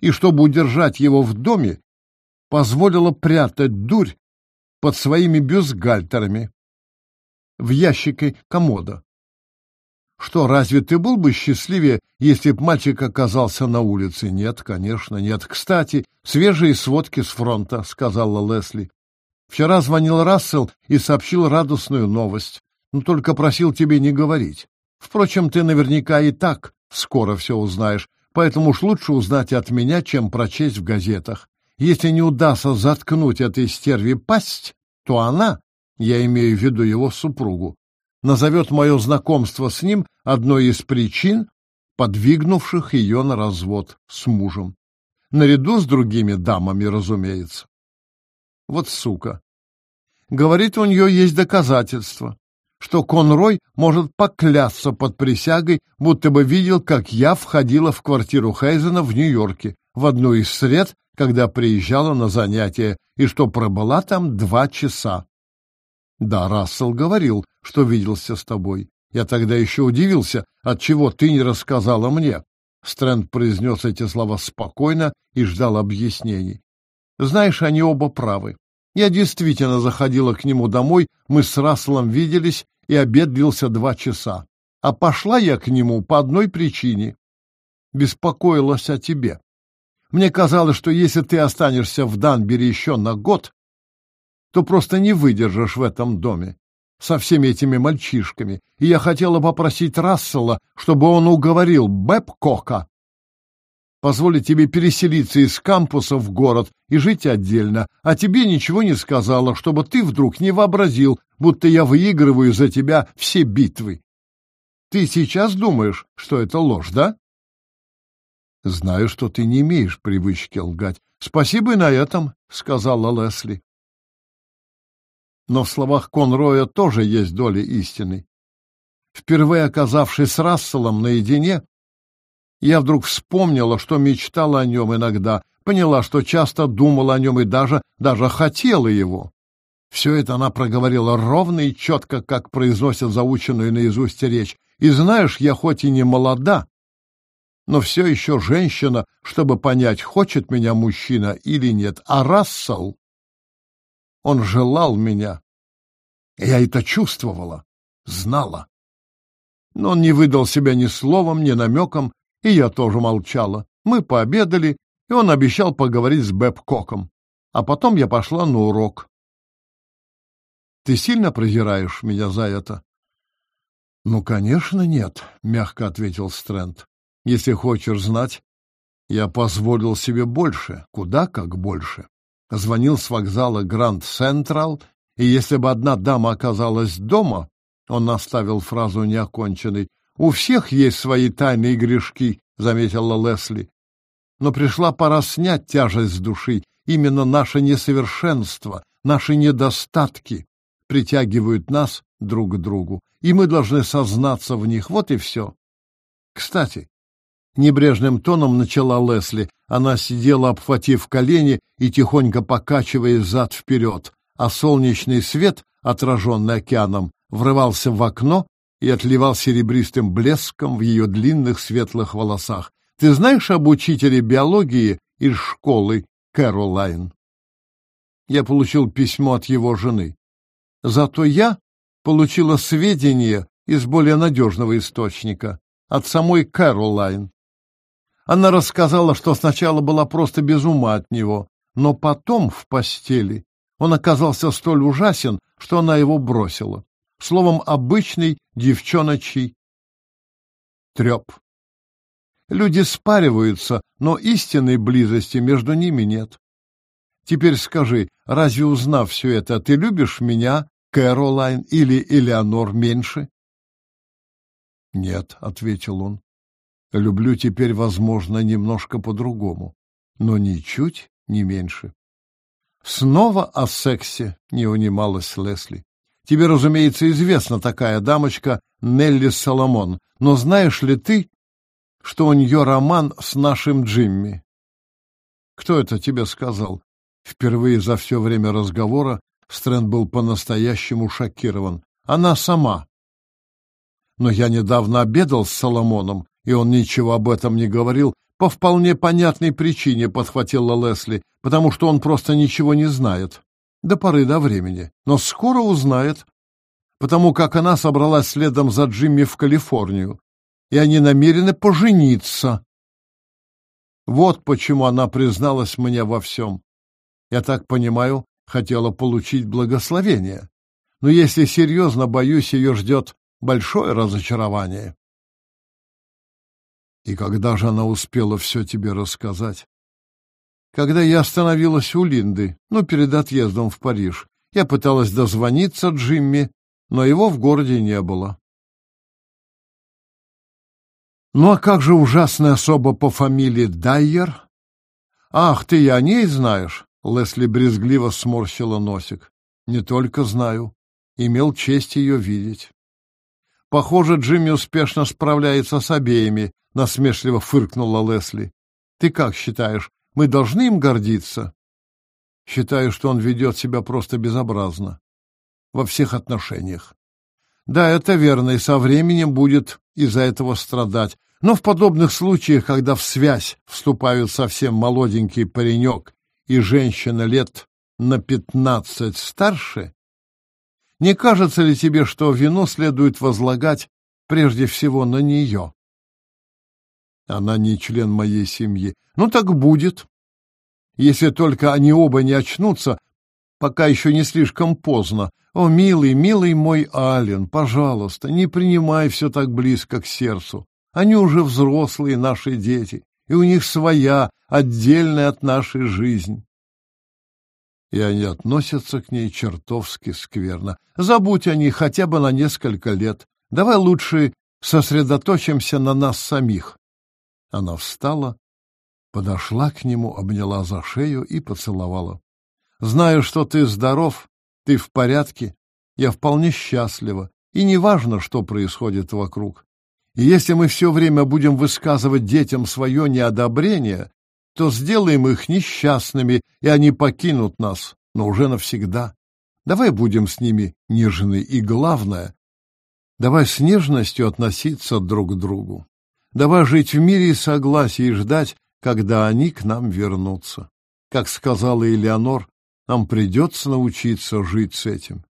Speaker 1: И чтобы удержать его в доме, позволила прятать дурь под своими бюстгальтерами в ящике комода. Что, разве ты был бы счастливее, если б мальчик оказался на улице? Нет, конечно, нет. Кстати, свежие сводки с фронта, сказала Лесли. Вчера звонил Рассел и сообщил радостную новость. Но только просил тебе не говорить. Впрочем, ты наверняка и так скоро все узнаешь, поэтому уж лучше узнать от меня, чем прочесть в газетах. Если не удастся заткнуть этой стерве пасть, то она, я имею в виду его супругу, назовет мое знакомство с ним одной из причин, подвигнувших ее на развод с мужем. Наряду с другими дамами, разумеется. Вот сука. Говорит, у нее есть доказательства, что Конрой может поклясться под присягой, будто бы видел, как я входила в квартиру Хейзена в Нью-Йорке в одну из сред, когда приезжала на занятия, и что пробыла там два часа. Да, Рассел говорил, что виделся с тобой. Я тогда еще удивился, отчего ты не рассказала мне. Стрэнд произнес эти слова спокойно и ждал объяснений. Знаешь, они оба правы. Я действительно заходила к нему домой, мы с Расселом виделись, и обед длился два часа. А пошла я к нему по одной причине. Беспокоилась о тебе. Мне казалось, что если ты останешься в Данбере еще на год, то просто не выдержишь в этом доме со всеми этими мальчишками, и я хотела попросить Рассела, чтобы он уговорил Бэбкока позволить тебе переселиться из кампуса в город и жить отдельно, а тебе ничего не сказала, чтобы ты вдруг не вообразил, будто я выигрываю за тебя все битвы. Ты сейчас думаешь, что это ложь, да? Знаю, что ты не имеешь привычки лгать. Спасибо и на этом, сказала Лесли. Но в словах Конроя тоже есть доля истины. Впервые оказавшись с Расселом наедине, я вдруг вспомнила, что мечтала о нем иногда, поняла, что часто думала о нем и даже, даже хотела его. Все это она проговорила ровно и четко, как произносят заученную наизусть речь. И знаешь, я хоть и не молода, но все еще женщина, чтобы понять, хочет меня мужчина или нет. А Рассел, он желал меня. Я это чувствовала, знала. Но он не выдал себя ни словом, ни намеком, и я тоже молчала. Мы пообедали, и он обещал поговорить с Бэбкоком. А потом я пошла на урок. Ты сильно презираешь меня за это? Ну, конечно, нет, мягко ответил Стрэнд. Если хочешь знать, я позволил себе больше, куда как больше. Звонил с вокзала Гранд Централ, и если бы одна дама оказалась дома, он наставил фразу неоконченной, у всех есть свои тайные грешки, заметила Лесли. Но пришла пора снять тяжесть с души. Именно наше несовершенство, наши недостатки притягивают нас друг к другу, и мы должны сознаться в них. Вот и все. Кстати, небрежным тоном начала Лесли. Она сидела, обхватив колени и тихонько покачиваясь зад вперед, а солнечный свет, отраженный океаном, врывался в окно и отливал серебристым блеском в ее длинных светлых волосах. Ты знаешь об учителе биологии из школы Кэролайн? Я получил письмо от его жены. Зато я получила сведения из более надежного источника, от самой Кэролайн. Она рассказала, что сначала была просто без ума от него, но потом в постели он оказался столь ужасен, что она его бросила словом, обычный девчоночий треп. Люди спариваются, но истинной близости между ними нет. Теперь скажи, разве узнав все это, ты любишь меня, Кэролайн или Элеонор меньше? Нет, — ответил он. Люблю теперь, возможно, немножко по-другому, но ничуть не меньше. Снова о сексе не унималась Лесли. Тебе, разумеется, известна такая дамочка Нелли Соломон, но знаешь ли ты, что у нее роман с нашим Джимми? Кто это тебе сказал? Впервые за все время разговора Стрэнд был по-настоящему шокирован. Она сама. Но я недавно обедал с Соломоном, и он ничего об этом не говорил, по вполне понятной причине, подхватила Лесли, потому что он просто ничего не знает до поры до времени, но скоро узнает, потому как она собралась следом за Джимми в Калифорнию, и они намерены пожениться. Вот почему она призналась мне во всем. Я так понимаю, хотела получить благословение. Но если серьезно, боюсь, ее ждет большое разочарование. И когда же она успела все тебе рассказать? когда я остановилась у Линды, ну, перед отъездом в Париж. Я пыталась дозвониться Джимми, но его в городе не было. Ну а как же ужасная особа по фамилии Дайер? Ах, ты и о ней знаешь? Лесли брезгливо сморщила носик. Не только знаю, имел честь ее видеть. Похоже, Джимми успешно справляется с обеими, насмешливо фыркнула Лесли. Ты как считаешь, мы должны им гордиться? Считаю, что он ведет себя просто безобразно. Во всех отношениях. Да, это верно, и со временем будет из-за этого страдать. Но в подобных случаях, когда в связь вступают совсем молоденький паренек и женщина лет на пятнадцать старше, не кажется ли тебе, что вину следует возлагать прежде всего на нее? Она не член моей семьи. Ну так будет. Если только они оба не очнутся, пока еще не слишком поздно. О, милый, милый мой Ален, пожалуйста, не принимай все так близко к сердцу. Они уже взрослые наши дети, и у них своя, отдельная от нашей жизнь. И они относятся к ней чертовски скверно. Забудь о них хотя бы на несколько лет. Давай лучше сосредоточимся на нас самих. Она встала, подошла к нему, обняла за шею и поцеловала. Знаю, что ты здоров, ты в порядке, я вполне счастлива, и не важно, что происходит вокруг. И если мы все время будем высказывать детям свое неодобрение, то сделаем их несчастными, и они покинут нас, но уже навсегда. Давай будем с ними нежны, и главное, давай с нежностью относиться друг к другу. Давай жить в мире и согласии и ждать, когда они к нам вернутся. Как сказала Элеонор, нам придется научиться жить с этим.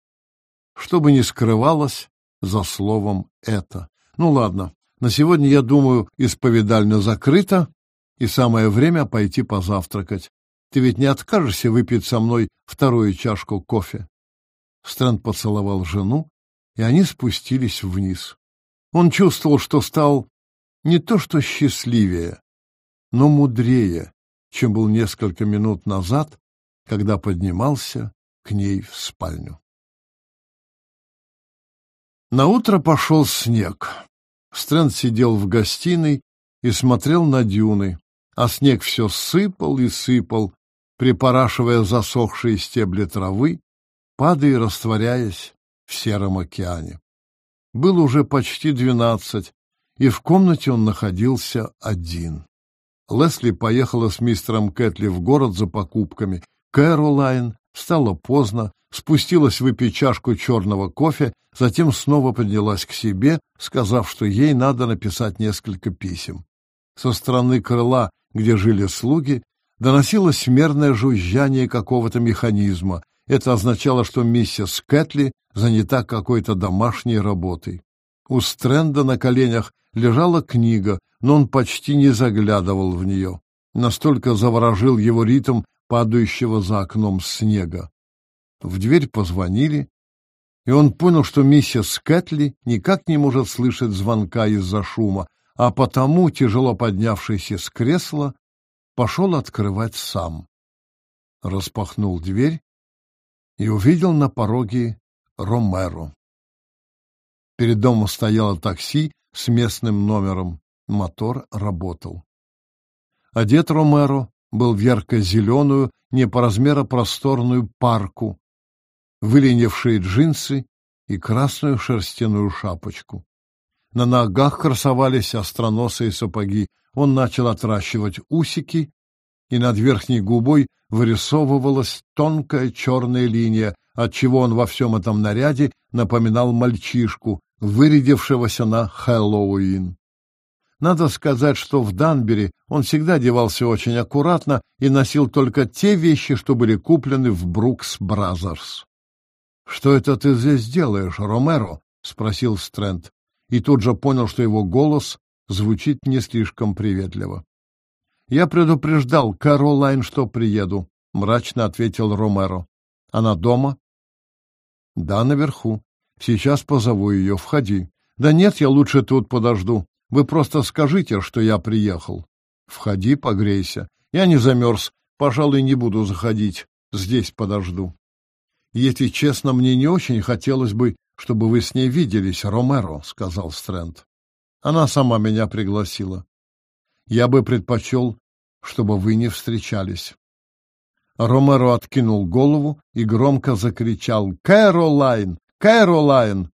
Speaker 1: Что бы ни скрывалось за словом «это». Ну ладно, на сегодня, я думаю, исповедальня закрыта, и самое время пойти позавтракать. Ты ведь не откажешься выпить со мной вторую чашку кофе?» Стрэнд поцеловал жену, и они спустились вниз. Он чувствовал, что стал не то что счастливее, но мудрее, чем был несколько минут назад, когда поднимался к ней в спальню. На утро пошел снег. Стрэнд сидел в гостиной и смотрел на дюны, а снег все сыпал и сыпал, припорашивая засохшие стебли травы, падая и растворяясь в сером океане. Было уже почти двенадцать, и в комнате он находился один. Лесли поехала с мистером Кэтли в город за покупками. Кэролайн встала поздно, спустилась выпить чашку черного кофе, затем снова поднялась к себе, сказав, что ей надо написать несколько писем. Со стороны крыла, где жили слуги, доносилось мерное жужжание какого-то механизма. Это означало, что миссис Кэтли занята какой-то домашней работой. У Стрэнда на коленях лежала книга, но он почти не заглядывал в нее. Настолько заворожил его ритм падающего за окном снега. В дверь позвонили, и он понял, что миссис Кэтли никак не может слышать звонка из-за шума, а потому, тяжело поднявшись из кресла, пошел открывать сам. Распахнул дверь и увидел на пороге Ромеро. Перед домом стояло такси с местным номером. Мотор работал. Одет Ромеро был в ярко-зеленую, не по размеру просторную парку, выленившие джинсы и красную шерстяную шапочку. На ногах красовались остроносые сапоги. Он начал отращивать усики, и над верхней губой вырисовывалась тонкая черная линия, отчего он во всем этом наряде напоминал мальчишку, вырядившегося на Хэллоуин. Надо сказать, что в Данбери он всегда одевался очень аккуратно и носил только те вещи, что были куплены в Brooks Brothers. «Что это ты здесь делаешь, Ромеро?» — спросил Стрэнд, и тут же понял, что его голос звучит не слишком приветливо. «Я предупреждал Каролайн, что приеду», — мрачно ответил Ромеро. «Она дома?» «Да, наверху. Сейчас позову ее. Входи». «Да нет, я лучше тут подожду. Вы просто скажите, что я приехал». «Входи, погрейся. Я не замерз. Пожалуй, не буду заходить. Здесь подожду». «Если честно, мне не очень хотелось бы, чтобы вы с ней виделись, Ромеро», — сказал Стрэнд. «Она сама меня пригласила. Я бы предпочел, чтобы вы не встречались». Ромеро откинул голову и громко закричал «Кэролайн! Кэролайн!»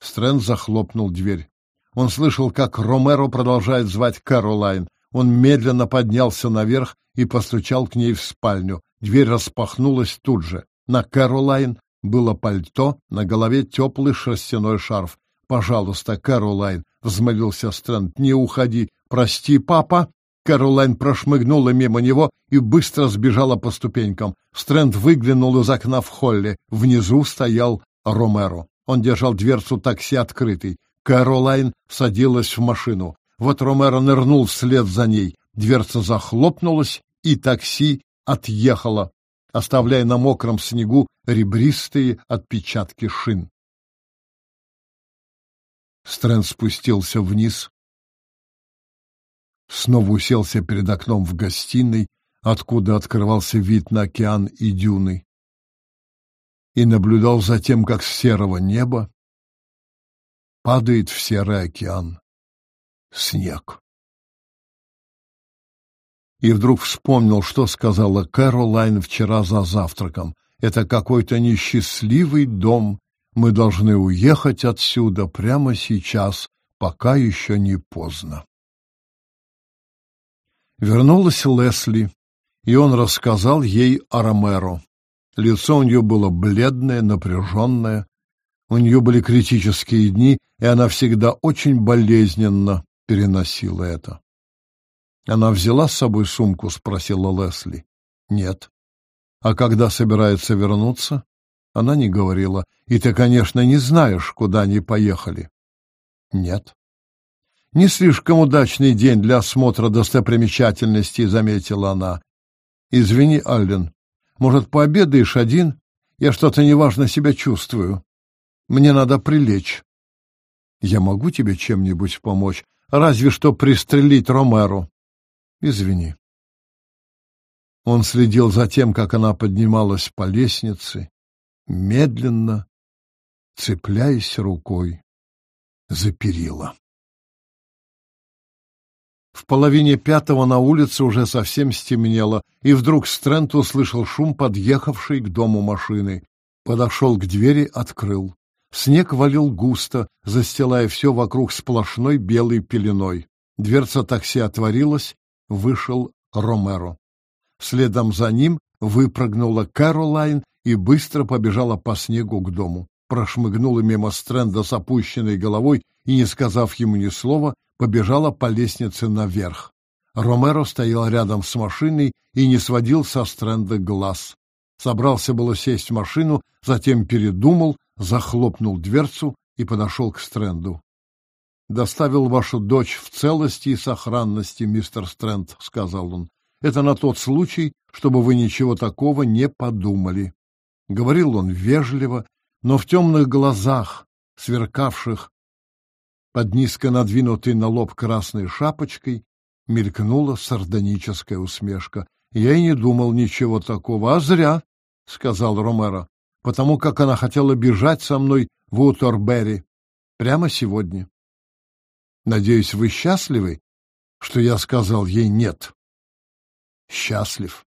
Speaker 1: Стрэнд захлопнул дверь. Он слышал, как Ромеро продолжает звать Кэролайн. Он медленно поднялся наверх и постучал к ней в спальню. Дверь распахнулась тут же. На Кэролайн было пальто, на голове теплый шерстяной шарф. «Пожалуйста, Кэролайн», — взмолился Стрэнд, — «не уходи. Прости, папа». Кэролайн прошмыгнула мимо него и быстро сбежала по ступенькам. Стрэнд выглянул из окна в холле. Внизу стоял Ромеро. Он держал дверцу такси открытой. Кэролайн садилась в машину. Вот Ромеро нырнул вслед за ней. Дверца захлопнулась, и такси отъехало, оставляя на мокром снегу ребристые отпечатки шин. Стрэнд спустился вниз, снова уселся перед окном в гостиной, откуда открывался вид на океан и дюны, и наблюдал за тем, как с серого неба падает в серый океан снег. И вдруг вспомнил, что сказала Кэролайн вчера за завтраком. Это какой-то несчастливый дом. Мы должны уехать отсюда прямо сейчас, пока еще не поздно. Вернулась Лесли, и он рассказал ей о Ромеро. Лицо у нее было бледное, напряженное. У нее были критические дни, и она всегда очень болезненно переносила это. Она взяла с собой сумку, спросила Лесли. Нет. А когда собирается вернуться? Она не говорила. И ты, конечно, не знаешь, куда они поехали. Нет. Не слишком удачный день для осмотра достопримечательностей, заметила она. Извини, Аллен. Может, пообедаешь один? Я что-то неважно себя чувствую. Мне надо прилечь. Я могу тебе чем-нибудь помочь? Разве что пристрелить Ромеро. Извини. Он следил за тем, как она поднималась по лестнице, медленно, цепляясь рукой за перила. В половине пятого на улице уже совсем стемнело, и вдруг Стрэнт услышал шум подъехавшей к дому машины. Подошел к двери, открыл. Снег валил густо, застилая все вокруг сплошной белой пеленой. Дверца такси отворилась, вышел Ромеро. Следом за ним выпрыгнула Кэролайн и быстро побежала по снегу к дому. Прошмыгнула мимо Стрэнда с опущенной головой и, не сказав ему ни слова, побежала по лестнице наверх. Ромеро стоял рядом с машиной и не сводил со Стрэнда глаз. Собрался было сесть в машину, затем передумал, захлопнул дверцу и подошел к Стрэнду. «Доставил вашу дочь в целости и сохранности, мистер Стрэнд», — сказал он. «Это на тот случай, чтобы вы ничего такого не подумали». Говорил он вежливо, но в темных глазах, сверкавших под низко надвинутой на лоб красной шапочкой, мелькнула сардоническая усмешка. «Я и не думал ничего такого, а зря», — сказал Ромеро потому как она хотела бежать со мной в Уторберри прямо сегодня. Надеюсь, вы счастливы, что я сказал ей «нет». Счастлив.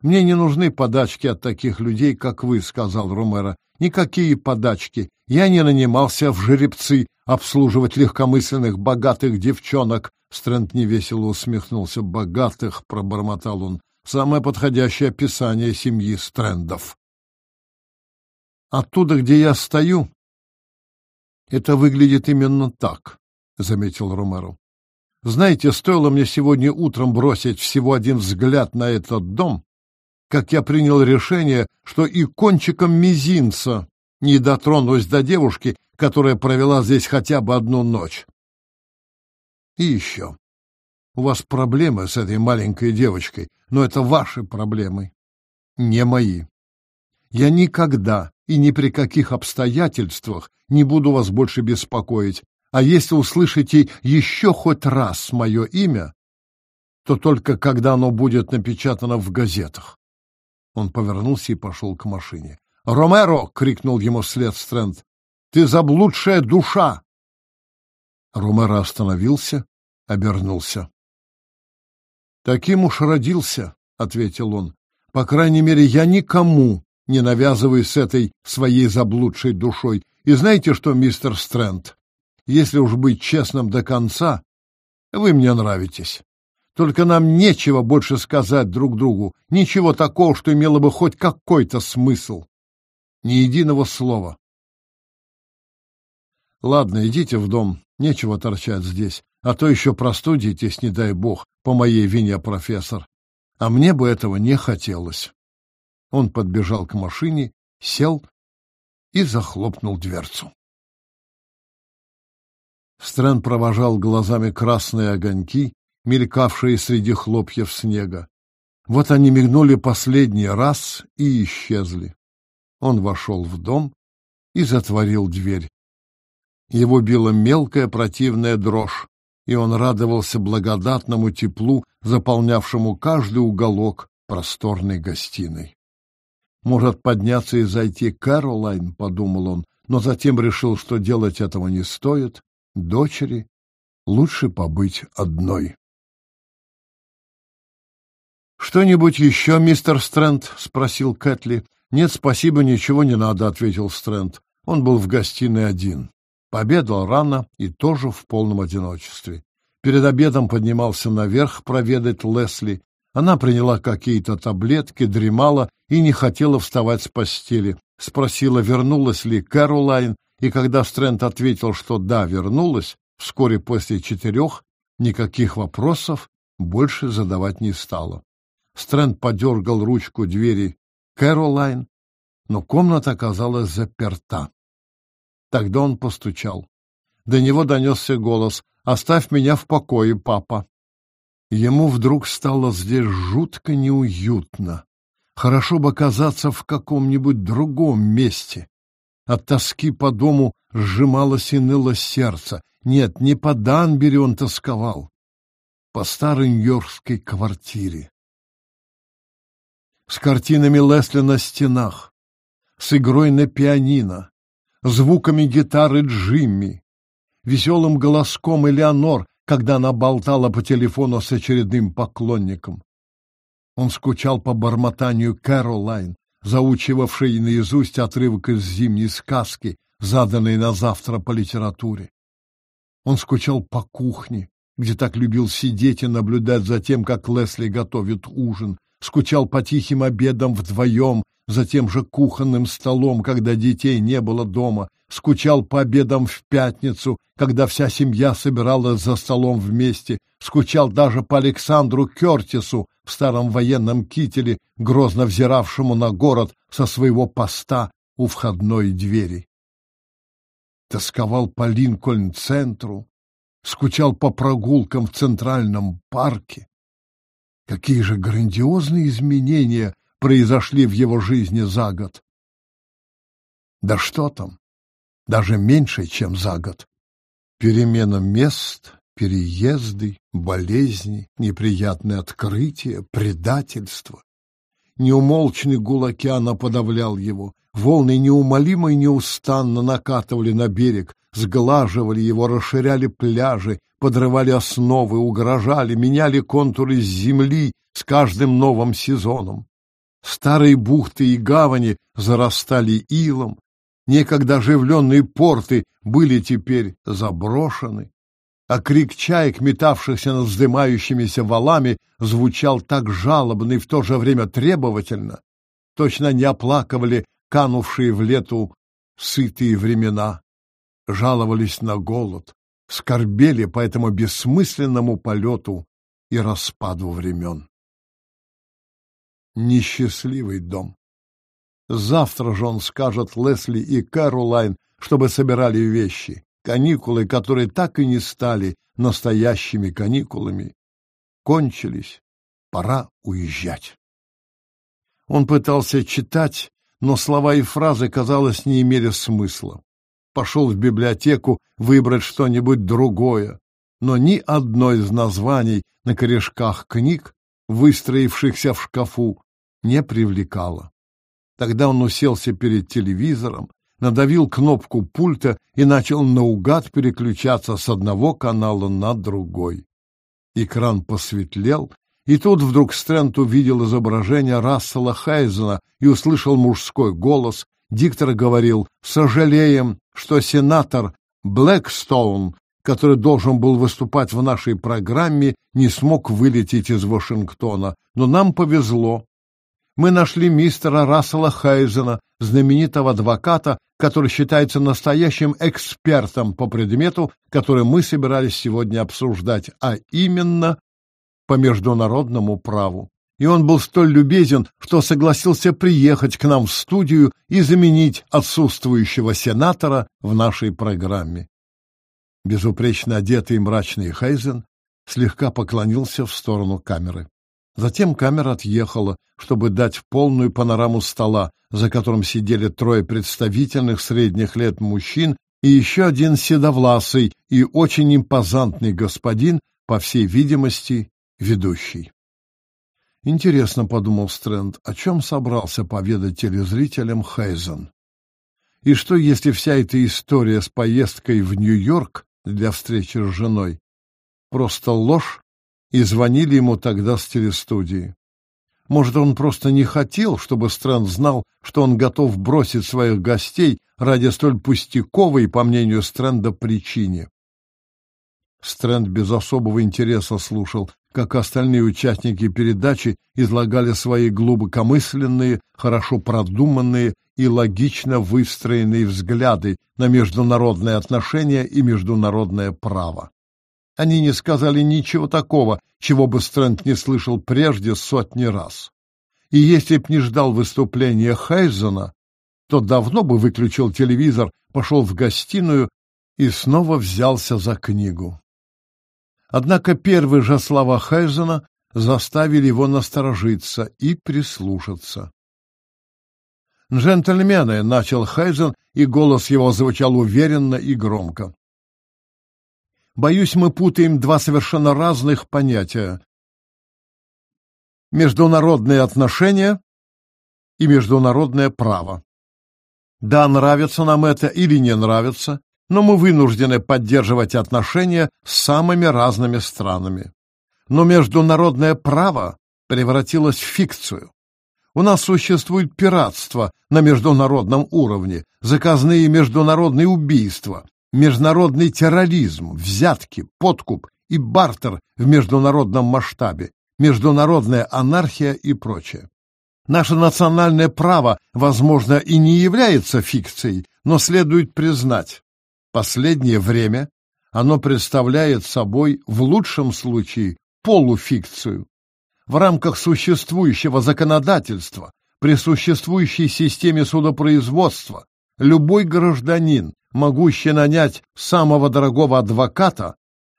Speaker 1: Мне не нужны подачки от таких людей, как вы, сказал Ромеро. Никакие подачки. Я не нанимался в жеребцы обслуживать легкомысленных богатых девчонок. Стрэнд невесело усмехнулся. Богатых, пробормотал он. Самое подходящее описание семьи Стрэндов. Оттуда, где я стою, это выглядит именно так, — заметил Ромеро. Знаете, стоило мне сегодня утром бросить всего один взгляд на этот дом, как я принял решение, что и кончиком мизинца не дотронусь до девушки, которая провела здесь хотя бы одну ночь. И еще. У вас проблемы с этой маленькой девочкой, но это ваши проблемы, не мои. Я никогда и ни при каких обстоятельствах не буду вас больше беспокоить, а если услышите еще хоть раз мое имя, то только когда оно будет напечатано в газетах. Он повернулся и пошел к машине. «Ромеро!» — крикнул ему вслед Стрэнд. «Ты заблудшая душа!» Ромеро остановился, обернулся. «Таким уж родился», — ответил он. «По крайней мере, я никому не навязывай с этой своей заблудшей душой. И знаете что, мистер Стрэнд, если уж быть честным до конца, вы мне нравитесь. Только нам нечего больше сказать друг другу, ничего такого, что имело бы хоть какой-то смысл. Ни единого слова. Ладно, идите в дом, нечего торчать здесь, а то еще простудитесь, не дай бог, по моей вине, профессор. А мне бы этого не хотелось. Он подбежал к машине, сел и захлопнул дверцу. Стрэн провожал глазами красные огоньки, мелькавшие среди хлопьев снега. Вот они мигнули последний раз и исчезли. Он вошел в дом и затворил дверь. Его била мелкая противная дрожь, и он радовался благодатному теплу, заполнявшему каждый уголок просторной гостиной. Может подняться и зайти Кэролайн, подумал он, но затем решил, что делать этого не стоит. Дочери лучше побыть одной. «Что-нибудь еще, мистер Стрэнд?» — спросил Кэтли. «Нет, спасибо, ничего не надо», — ответил Стрэнд. Он был в гостиной один. Пообедал рано и тоже в полном одиночестве. Перед обедом поднимался наверх проведать Лесли. Она приняла какие-то таблетки, дремала и не хотела вставать с постели. Спросила, вернулась ли Кэролайн, и когда Стрэнд ответил, что да, вернулась, вскоре после четырех, никаких вопросов больше задавать не стала. Стрэнд подергал ручку двери Кэролайн, но комната оказалась заперта. Тогда он постучал. До него донесся голос «Оставь меня в покое, папа». Ему вдруг стало здесь жутко неуютно. Хорошо бы оказаться в каком-нибудь другом месте. От тоски по дому сжималось и ныло сердце. Нет, не по Данбери он тосковал, по старой нью-йоркской квартире с картинами Лесли на стенах, с игрой на пианино, звуками гитары Джимми, веселым голоском Элеонор, когда она болтала по телефону с очередным поклонником. Он скучал по бормотанию Кэролайн, заучивавшей наизусть отрывок из зимней сказки, заданной на завтра по литературе. Он скучал по кухне, где так любил сидеть и наблюдать за тем, как Лесли готовит ужин, скучал по тихим обедам вдвоем, за тем же кухонным столом, когда детей не было дома, скучал по обедам в пятницу, когда вся семья собиралась за столом вместе, скучал даже по Александру Кертису в старом военном кителе, грозно взиравшему на город со своего поста у входной двери. Тосковал по Линкольн-центру, скучал по прогулкам в Центральном парке, Какие же грандиозные изменения произошли в его жизни за год. Да что там, даже меньше, чем за год. Перемена мест, переезды, болезни, неприятные открытия, предательство. Неумолчный гул океана подавлял его. Волны неумолимо и неустанно накатывали на берег, сглаживали его, расширяли пляжи, подрывали основы, угрожали, меняли контуры земли с каждым новым сезоном. Старые бухты и гавани зарастали илом, некогда оживленные порты были теперь заброшены, а крик чаек, метавшихся над вздымающимися валами, звучал так жалобно и в то же время требовательно, точно не оплакивали канувшие в лету сытые времена, жаловались на голод, скорбели по этому бессмысленному полету и распаду времен. Несчастливый дом. Завтра же он скажет Лесли и Кэролайн, чтобы собирали вещи. Каникулы, которые так и не стали настоящими каникулами, кончились. Пора уезжать. Он пытался читать, но слова и фразы, казалось, не имели смысла пошел в библиотеку выбрать что-нибудь другое, но ни одно из названий на корешках книг, выстроившихся в шкафу, не привлекало. Тогда он уселся перед телевизором, надавил кнопку пульта и начал наугад переключаться с одного канала на другой. Экран посветлел, и тут вдруг Стрэнд увидел изображение Рассела Хайзена и услышал мужской голос. Диктор говорил «Сожалеем, что сенатор Блэкстоун, который должен был выступать в нашей программе, не смог вылететь из Вашингтона. Но нам повезло. Мы нашли мистера Рассела Хайзена, знаменитого адвоката, который считается настоящим экспертом по предмету, который мы собирались сегодня обсуждать, а именно по международному праву. И он был столь любезен, что согласился приехать к нам в студию и заменить отсутствующего сенатора в нашей программе. Безупречно одетый и мрачный Хайзен слегка поклонился в сторону камеры. Затем камера отъехала, чтобы дать полную панораму стола, за которым сидели трое представительных средних лет мужчин и еще один седовласый и очень импозантный господин, по всей видимости, ведущий. Интересно, — подумал Стрэнд, — о чем собрался поведать телезрителям Хейзен? И что, если вся эта история с поездкой в Нью-Йорк для встречи с женой просто ложь, и звонили ему тогда с телестудии? Может, он просто не хотел, чтобы Стрэнд знал, что он готов бросить своих гостей ради столь пустяковой, по мнению Стрэнда, причине. Стрэнд без особого интереса слушал, как остальные участники передачи излагали свои глубокомысленные, хорошо продуманные и логично выстроенные взгляды на международные отношения и международное право. Они не сказали ничего такого, чего бы Стрэнд не слышал прежде сотни раз. И если б не ждал выступления Хайзена, то давно бы выключил телевизор, пошел в гостиную и снова взялся за книгу. Однако первые же слова Хайзена заставили его насторожиться и прислушаться. «Джентльмены!» — начал Хайзен, и голос его звучал уверенно и громко. Боюсь, мы путаем два совершенно разных понятия. Международные отношения и международное право. Да, нравится нам это или не нравится, но мы вынуждены поддерживать отношения с самыми разными странами. Но международное право превратилось в фикцию. У нас существует пиратство на международном уровне, заказные международные убийства, международный терроризм, взятки, подкуп и бартер в международном масштабе, международная анархия и прочее. Наше национальное право, возможно, и не является фикцией, но следует признать, последнее время оно представляет собой в лучшем случае полуфикцию. В рамках существующего законодательства, при существующей системе судопроизводства, любой гражданин могущий нанять самого дорогого адвоката,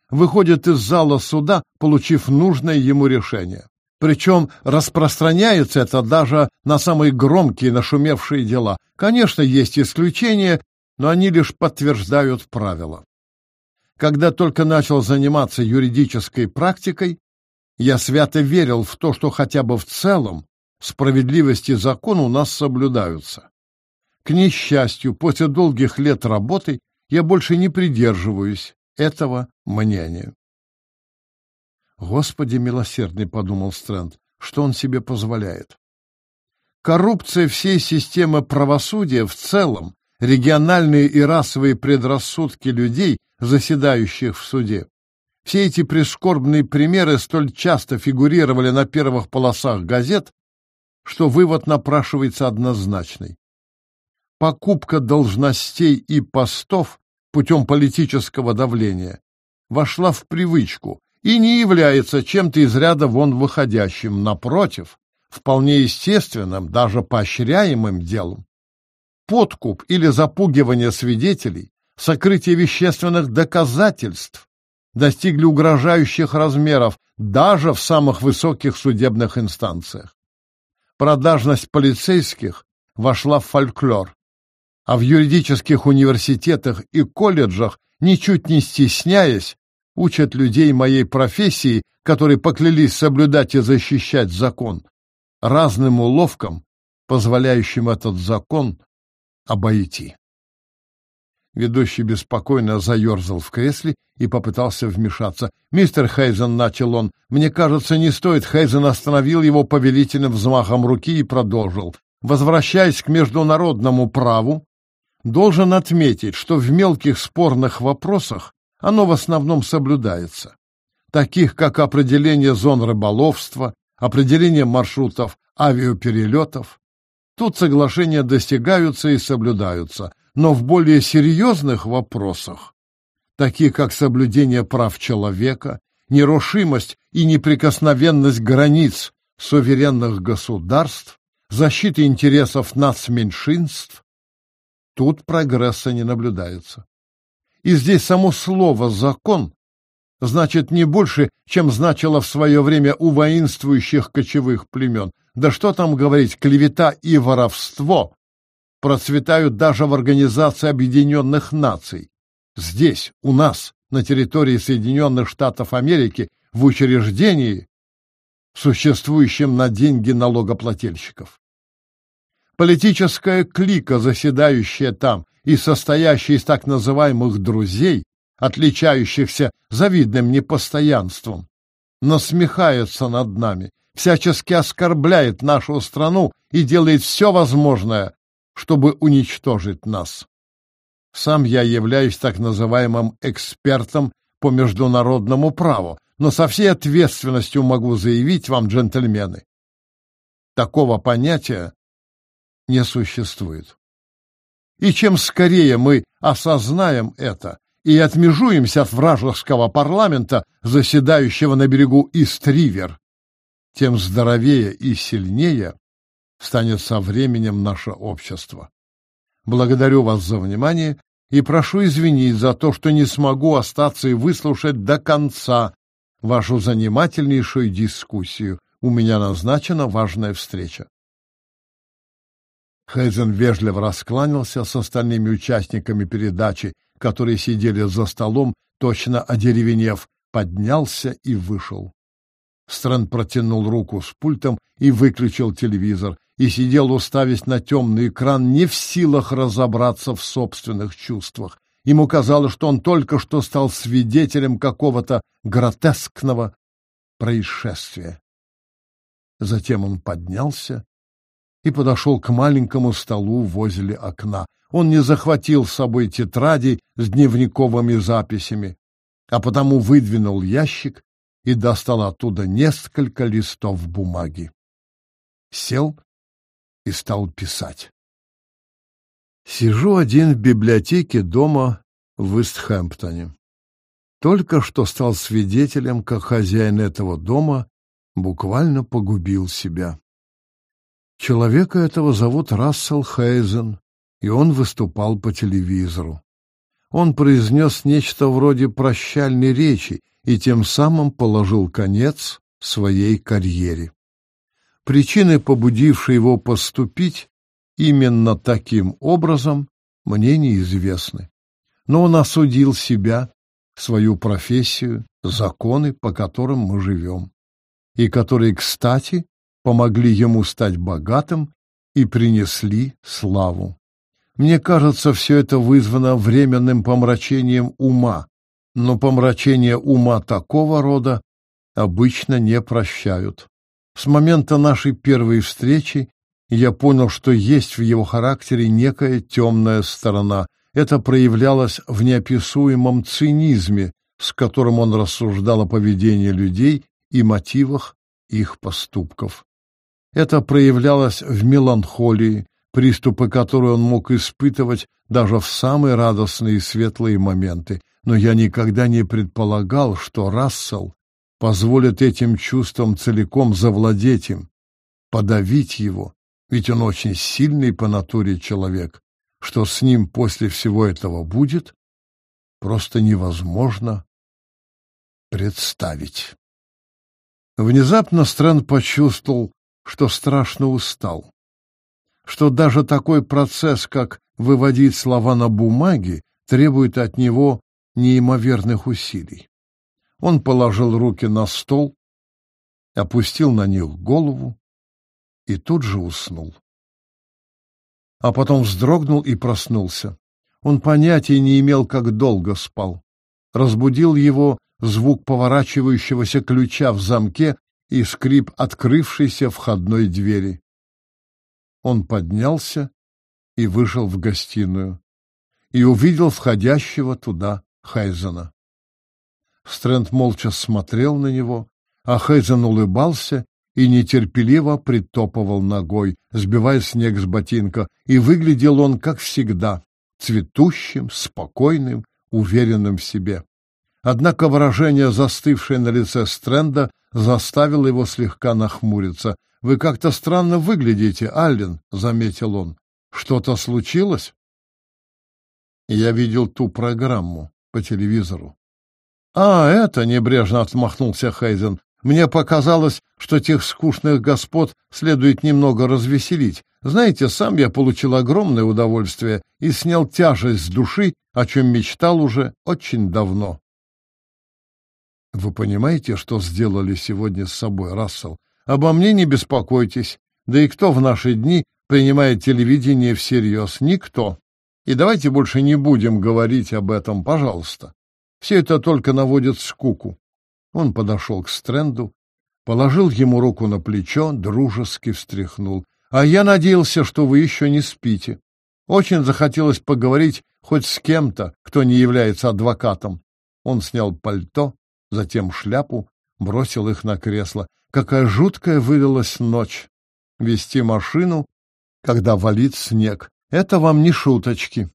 Speaker 1: выходит из зала суда, получив нужное ему решение. Причем распространяется это даже на самые громкие нашумевшие дела. Конечно, есть исключения, но они лишь подтверждают правила. Когда только начал заниматься юридической практикой, я свято верил в то, что хотя бы в целом справедливость и закон у нас соблюдаются. К несчастью, после долгих лет работы я больше не придерживаюсь этого мнения. Господи милосердный, подумал Стрэнд, что он себе позволяет. Коррупция всей системы правосудия в целом, региональные и расовые предрассудки людей, заседающих в суде. Все эти прискорбные примеры столь часто фигурировали на первых полосах газет, что вывод напрашивается однозначный покупка должностей и постов путем политического давления вошла в привычку и не является чем-то из ряда вон выходящим, напротив, вполне естественным, даже поощряемым делом. Подкуп или запугивание свидетелей, сокрытие вещественных доказательств достигли угрожающих размеров даже в самых высоких судебных инстанциях. Продажность полицейских вошла в фольклор, а в юридических университетах и колледжах, ничуть не стесняясь, учат людей моей профессии, которые поклялись соблюдать и защищать закон, разным уловкам, позволяющим этот закон обойти. Ведущий беспокойно заерзал в кресле и попытался вмешаться. «Мистер Хейзен», — начал он, — «мне кажется, не стоит». Хейзен остановил его повелительным взмахом руки и продолжил. «Возвращаясь к международному праву, должен отметить, что в мелких спорных вопросах оно в основном соблюдается, таких как определение зон рыболовства, определение маршрутов авиаперелетов. Тут соглашения достигаются и соблюдаются, но в более серьезных вопросах, таких как соблюдение прав человека, нерушимость и неприкосновенность границ суверенных государств, защита интересов нацменьшинств, тут прогресса не наблюдается. И здесь само слово «закон» значит не больше, чем значило в свое время у воинствующих кочевых племен. Да что там говорить, клевета и воровство процветают даже в Организации Объединенных Наций. Здесь, у нас, на территории Соединенных Штатов Америки, в учреждении, существующем на деньги налогоплательщиков. Политическая клика, заседающая там и состоящая из так называемых «друзей», отличающихся завидным непостоянством, насмехается над нами, всячески оскорбляет нашу страну и делает все возможное, чтобы уничтожить нас. Сам я являюсь так называемым экспертом по международному праву, но со всей ответственностью могу заявить вам, джентльмены, такого понятия не существует. И чем скорее мы осознаем это и отмежуемся от вражеского парламента, заседающего на берегу Истривер, тем здоровее и сильнее станет со временем наше общество. Благодарю вас за внимание и прошу извинить за то, что не смогу остаться и выслушать до конца вашу занимательнейшую дискуссию. У меня назначена важная встреча. Хейзен вежливо раскланялся с остальными участниками передачи, которые сидели за столом, точно одеревенев, поднялся и вышел. Стрэнд протянул руку с пультом и выключил телевизор, и сидел, уставясь на темный экран, не в силах разобраться в собственных чувствах. Ему казалось, что он только что стал свидетелем какого-то гротескного происшествия. Затем он поднялся и подошел к маленькому столу возле окна. Он не захватил с собой тетради с дневниковыми записями, а потому выдвинул ящик и достал оттуда несколько листов бумаги. Сел и стал писать. Сижу один в библиотеке дома в Истхэмптоне. Только что стал свидетелем, как хозяин этого дома буквально погубил себя. Человека этого зовут Рассел Хейзен, и он выступал по телевизору. Он произнес нечто вроде прощальной речи и тем самым положил конец своей карьере. Причины, побудившие его поступить именно таким образом, мне неизвестны. Но он осудил себя, свою профессию, законы, по которым мы живем, и которые, кстати, помогли ему стать богатым и принесли славу. Мне кажется, все это вызвано временным помрачением ума, но помрачение ума такого рода обычно не прощают. С момента нашей первой встречи я понял, что есть в его характере некая темная сторона. Это проявлялось в неописуемом цинизме, с которым он рассуждал о поведении людей и мотивах их поступков. Это проявлялось в меланхолии, приступы которой он мог испытывать даже в самые радостные и светлые моменты. Но я никогда не предполагал, что Рассел позволит этим чувствам целиком завладеть им, подавить его, ведь он очень сильный по натуре человек. Что с ним после всего этого будет, просто невозможно представить. Внезапно Стрэнд почувствовал, что страшно устал, что даже такой процесс, как выводить слова на бумаге, требует от него неимоверных усилий. Он положил руки на стол, опустил на них голову и тут же уснул. А потом вздрогнул и проснулся. Он понятия не имел, как долго спал. Разбудил его звук поворачивающегося ключа в замке и скрип открывшейся входной двери. Он поднялся и вышел в гостиную. и увидел входящего туда Хайзена. Стрэнд молча смотрел на него, а Хайзен улыбался и нетерпеливо притопывал ногой, сбивая снег с ботинка, и выглядел он, как всегда, цветущим, спокойным, уверенным в себе. Однако выражение, застывшее на лице Стрэнда, заставило его слегка нахмуриться. «Вы как-то странно выглядите, Аллен», — заметил он. «Что-то случилось?» Я видел ту программу по телевизору. «А, это!» — небрежно отмахнулся Хейзен. «Мне показалось, что тех скучных господ следует немного развеселить. Знаете, сам я получил огромное удовольствие и снял тяжесть с души, о чем мечтал уже очень давно». «Вы понимаете, что сделали сегодня с собой, Рассел? Обо мне не беспокойтесь. Да и кто в наши дни принимает телевидение всерьез? Никто. И давайте больше не будем говорить об этом, пожалуйста. Все это только наводит скуку. Он подошел к Стрэнду, положил ему руку на плечо, дружески встряхнул. А я надеялся, что вы еще не спите. Очень захотелось поговорить хоть с кем-то, кто не является адвокатом. Он снял пальто, затем шляпу, бросил их на кресло. Какая жуткая выдалась ночь. Вести машину, когда валит снег. Это вам не шуточки.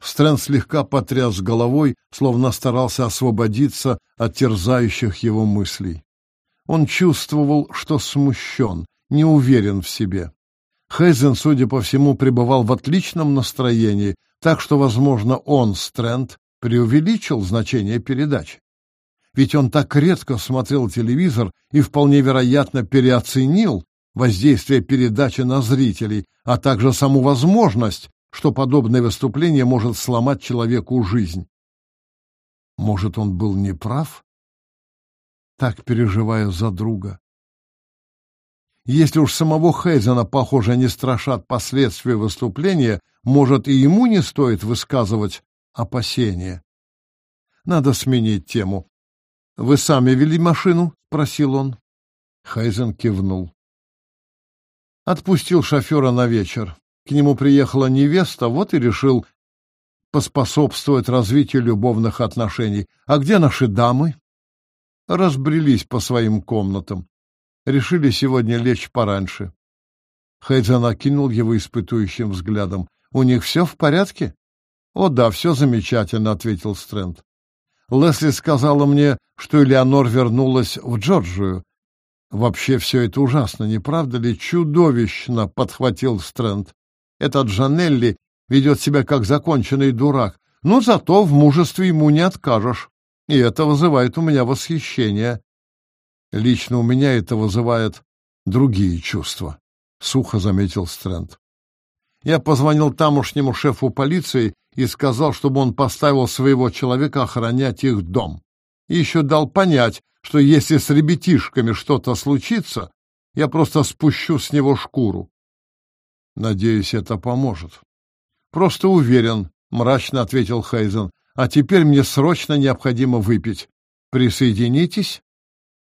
Speaker 1: Стрэнд слегка потряс головой, словно старался освободиться от терзающих его мыслей. Он чувствовал, что смущен, не уверен в себе. Хейзен, судя по всему, пребывал в отличном настроении, так что, возможно, он, Стрэнд, преувеличил значение передач. Ведь он так редко смотрел телевизор и вполне вероятно переоценил воздействие передачи на зрителей, а также саму возможность, что подобное выступление может сломать человеку жизнь. Может, он был неправ, так переживая за друга? Если уж самого Хейзена, похоже, не страшат последствия выступления, может, и ему не стоит высказывать опасения. Надо сменить тему. «Вы сами вели машину?» — спросил он. Хейзен кивнул. Отпустил шофера на вечер. К нему приехала невеста, вот и решил поспособствовать развитию любовных отношений. А где наши дамы? Разбрелись по своим комнатам. Решили сегодня лечь пораньше. Хейдзен окинул его испытующим взглядом. «У них все в порядке?» «О да, все замечательно», — ответил Стрэнд. Лесли сказала мне, что Элеонор вернулась в Джорджию. Вообще все это ужасно, не правда ли? Чудовищно, — подхватил Стрэнд. Этот Джанелли ведет себя как законченный дурак, но зато в мужестве ему не откажешь, и это вызывает у меня восхищение. Лично у меня это вызывает другие чувства, — сухо заметил Стрэнд. Я позвонил тамошнему шефу полиции и сказал, чтобы он поставил своего человека охранять их дом. И еще дал понять, что если с ребятишками что-то случится, я просто спущу с него шкуру. Надеюсь, это поможет. Просто уверен, мрачно ответил Хейзен. А теперь мне срочно необходимо выпить. Присоединитесь?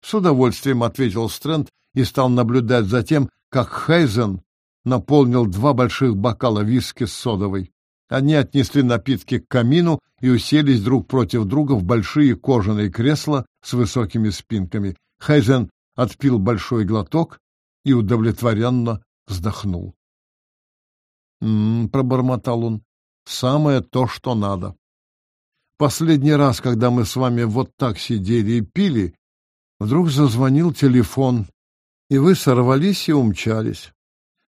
Speaker 1: С удовольствием ответил Стрэнд и стал наблюдать за тем, как Хейзен наполнил два больших бокала виски с содовой. Они отнесли напитки к камину и уселись друг против друга в большие кожаные кресла с высокими спинками. Хайзен отпил большой глоток и удовлетворенно вздохнул. «М-м-м», пробормотал он, — «самое то, что надо». Последний раз, когда мы с вами вот так сидели и пили, вдруг зазвонил телефон, и вы сорвались и умчались.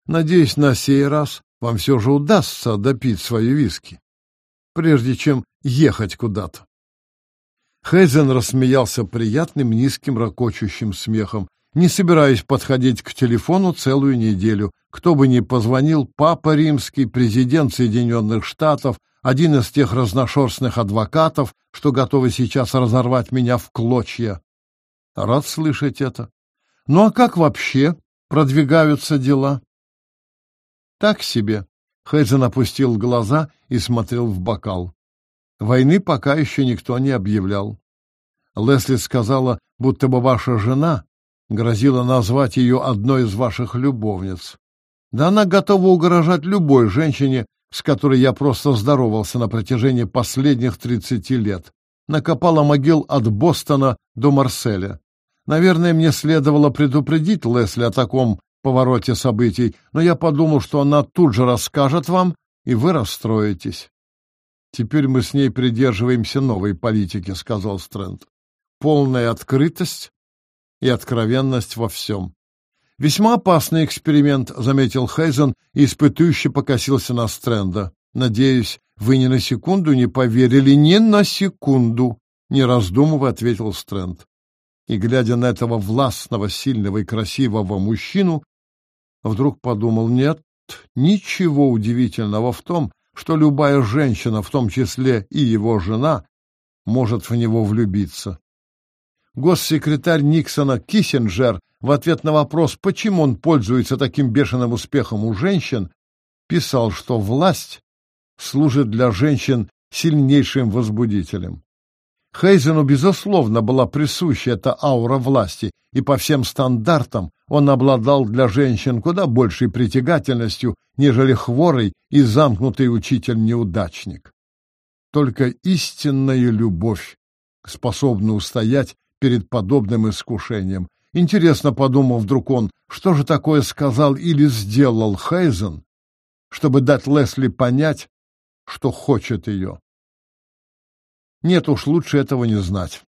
Speaker 1: Надеюсь, на сей раз вам все же удастся допить свои виски, прежде чем ехать куда-то. Хейзен рассмеялся приятным, низким, ракочущим смехом. Не собираюсь подходить к телефону целую неделю. Кто бы ни позвонил, папа римский, президент Соединенных Штатов, один из тех разношерстных адвокатов, что готовы сейчас разорвать меня в клочья. Рад слышать это. Ну а как вообще продвигаются дела? Так себе. Хейзен опустил глаза и смотрел в бокал. Войны пока еще никто не объявлял. Лесли сказала, будто бы ваша жена грозила назвать ее одной из ваших любовниц. Да она готова угрожать любой женщине, с которой я просто здоровался на протяжении последних тридцати лет. Накопала могил от Бостона до Марселя. Наверное, мне следовало предупредить Лесли о таком повороте событий, но я подумал, что она тут же расскажет вам, и вы расстроитесь. Теперь мы с ней придерживаемся новой политики, сказал Стрэнд. Полная открытость и откровенность во всем. Весьма опасный эксперимент, заметил Хейзен и испытующе покосился на Стрэнда. Надеюсь, вы ни на секунду не поверили, ни на секунду, не раздумывая, ответил Стрэнд. И, глядя на этого властного, сильного и красивого мужчину, вдруг подумал, нет, ничего удивительного в том, что любая женщина, в том числе и его жена, может в него влюбиться. Госсекретарь Никсона Киссинджер в ответ на вопрос, почему он пользуется таким бешеным успехом у женщин, писал, что власть служит для женщин сильнейшим возбудителем. Хейзену, безусловно, была присуща эта аура власти, и по всем стандартам он обладал для женщин куда большей притягательностью, нежели хворый и замкнутый учитель-неудачник. Только истинная любовь способна устоять перед подобным искушением. Интересно, подумал вдруг он, что же такое сказал или сделал Хейзен, чтобы дать Лесли понять, что хочет ее. Нет уж, лучше этого не знать.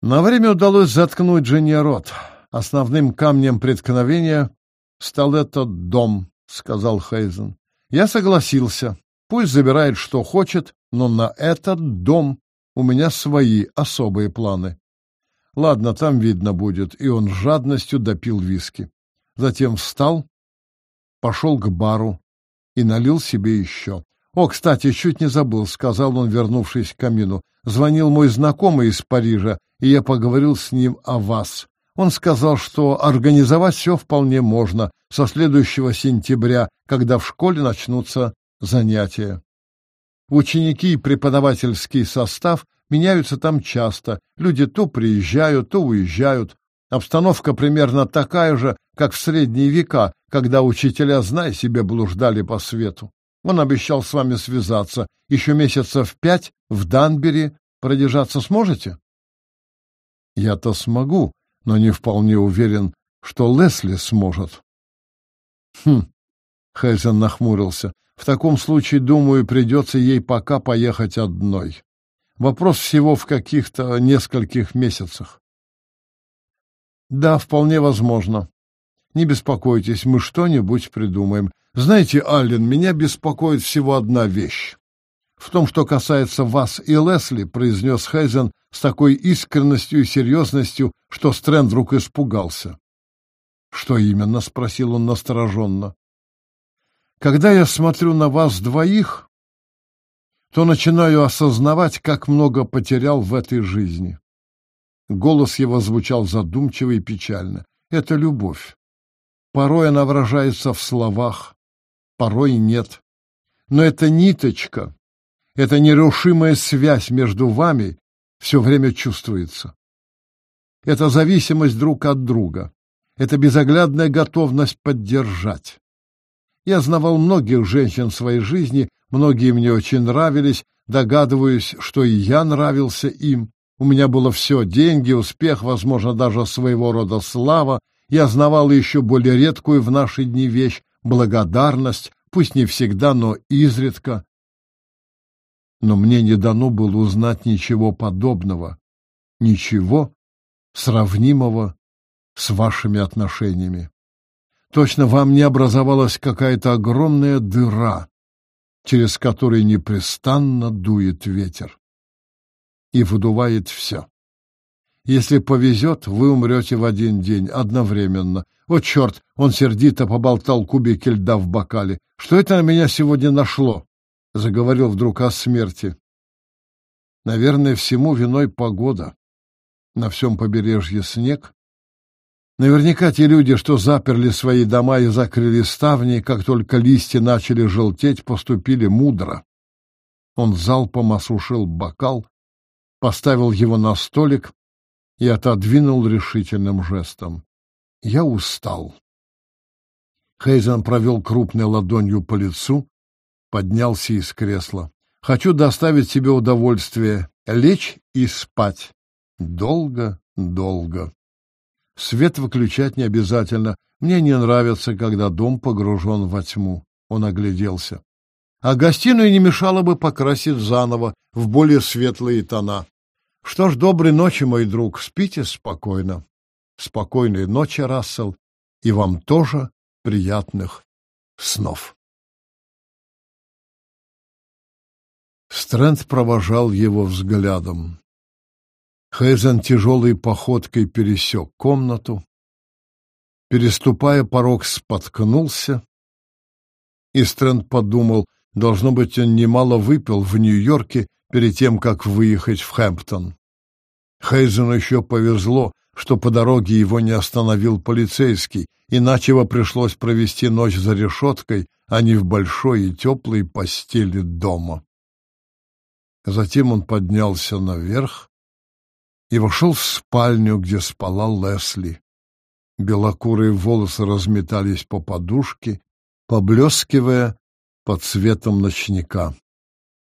Speaker 1: На время удалось заткнуть Жене рот. Основным камнем преткновения стал этот дом, сказал Хейзен. Я согласился. Пусть забирает, что хочет, но на этот дом у меня свои особые планы. Ладно, там видно будет. И он с жадностью допил виски. Затем встал, пошел к бару и налил себе еще. «О, кстати, чуть не забыл», — сказал он, вернувшись к камину. «Звонил мой знакомый из Парижа, и я поговорил с ним о вас. Он сказал, что организовать все вполне можно со следующего сентября, когда в школе начнутся занятия. Ученики и преподавательский состав меняются там часто. Люди то приезжают, то уезжают. Обстановка примерно такая же, как в средние века, когда учителя, знай себе, блуждали по свету. Он обещал с вами связаться. Еще месяцев пять в Данбери продержаться сможете? Я-то смогу, но не вполне уверен, что Лесли сможет. Хм, Хейзен нахмурился. В таком случае, думаю, придется ей пока поехать одной. Вопрос всего в каких-то нескольких месяцах. Да, вполне возможно. Не беспокойтесь, мы что-нибудь придумаем. Знаете, Аллен, меня беспокоит всего одна вещь. В том, что касается вас и Лесли, произнес Хейзен с такой искренностью и серьезностью, что Стрэнд вдруг испугался. Что именно? спросил он настороженно. Когда я смотрю на вас двоих, то начинаю осознавать, как много потерял в этой жизни. Голос его звучал задумчиво и печально. Это любовь. Порой она выражается в словах, порой нет. Но эта ниточка, эта нерушимая связь между вами все время чувствуется. Это зависимость друг от друга, это безоглядная готовность поддержать. Я знавал многих женщин в своей жизни, многие мне очень нравились, догадываюсь, что и я нравился им. У меня было все — деньги, успех, возможно, даже своего рода слава. Я знавал еще более редкую в наши дни вещь — благодарность, пусть не всегда, но изредка. Но мне не дано было узнать ничего подобного, ничего сравнимого с вашими отношениями. Точно вам не образовалась какая-то огромная дыра, через которую непрестанно дует ветер и выдувает все. Если повезет, вы умрете в один день, одновременно. О, черт! Он сердито поболтал кубики льда в бокале. Что это на меня сегодня нашло? Заговорил вдруг о смерти. Наверное, всему виной погода. На всем побережье снег, Наверняка те люди, что заперли свои дома и закрыли ставни, как только листья начали желтеть, поступили мудро. Он залпом осушил бокал, поставил его на столик и отодвинул решительным жестом. Я устал. Хейзен провел крупной ладонью по лицу, поднялся из кресла. «Хочу доставить себе удовольствие, лечь и спать. Долго, долго. Свет выключать не обязательно. Мне не нравится, когда дом погружен во тьму». Он огляделся. «А гостиную не мешало бы покрасить заново, в более светлые тона. Что ж, доброй ночи, мой друг, спите спокойно. Спокойной ночи, Рассел, и вам тоже приятных снов. Стрэнд провожал его взглядом. Хейзен тяжелой походкой пересек комнату, переступая порог, споткнулся, и Стрэнд подумал, должно быть, он немало выпил в Нью-Йорке перед тем, как выехать в Хэмптон. Хейзену еще повезло, что по дороге его не остановил полицейский, иначе бы пришлось провести ночь за решеткой, а не в большой и теплой постели дома. Затем он поднялся наверх и вошел в спальню, где спала Лесли. Белокурые волосы разметались по подушке, поблескивая под цветом ночника.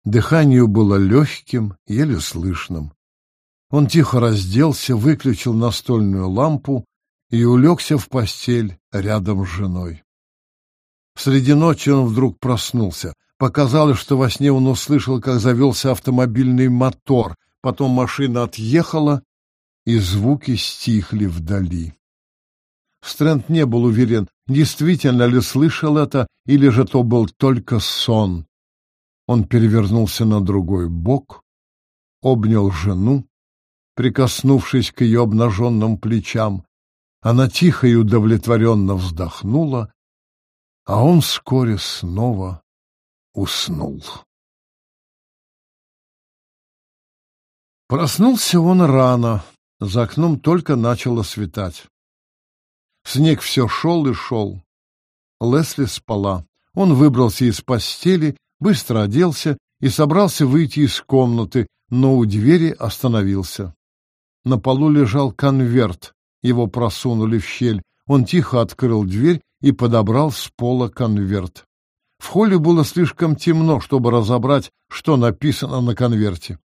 Speaker 1: Дыхание было легким, еле слышным. Он тихо разделся, выключил настольную лампу и улегся в постель рядом с женой. Среди ночи он вдруг проснулся. Показалось, что во сне он услышал, как завелся автомобильный мотор, потом машина отъехала, и звуки стихли вдали. Стрэнд не был уверен, действительно ли слышал это, или же то был только сон. Он перевернулся на другой бок, обнял жену, прикоснувшись к ее обнаженным плечам. Она тихо и удовлетворенно вздохнула, а он вскоре снова уснул. Проснулся он рано, за окном только начало светать. Снег все шел и шел. Лесли спала. Он выбрался из постели быстро оделся и собрался выйти из комнаты, но у двери остановился. На полу лежал конверт, его просунули в щель. Он тихо открыл дверь и подобрал с пола конверт. В холле было слишком темно, чтобы разобрать, что написано на конверте.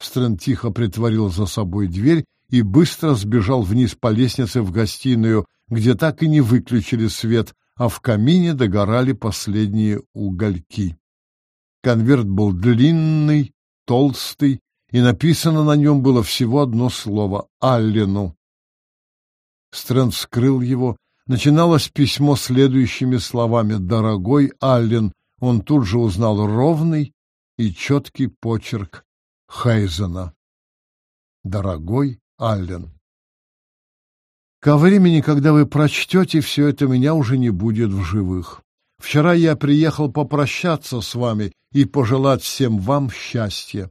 Speaker 1: Стрэнд тихо притворил за собой дверь и быстро сбежал вниз по лестнице в гостиную, где так и не выключили свет, а в камине догорали последние угольки. Конверт был длинный, толстый, и написано на нем было всего одно слово — «Аллену». Стрэнд вскрыл его. Начиналось письмо следующими словами «Дорогой Аллен». Он тут же узнал ровный и четкий почерк Хейзена. «Дорогой Аллен». Ко времени, когда вы прочтете все это, меня уже не будет в живых. Вчера я приехал попрощаться с вами и пожелать всем вам счастья.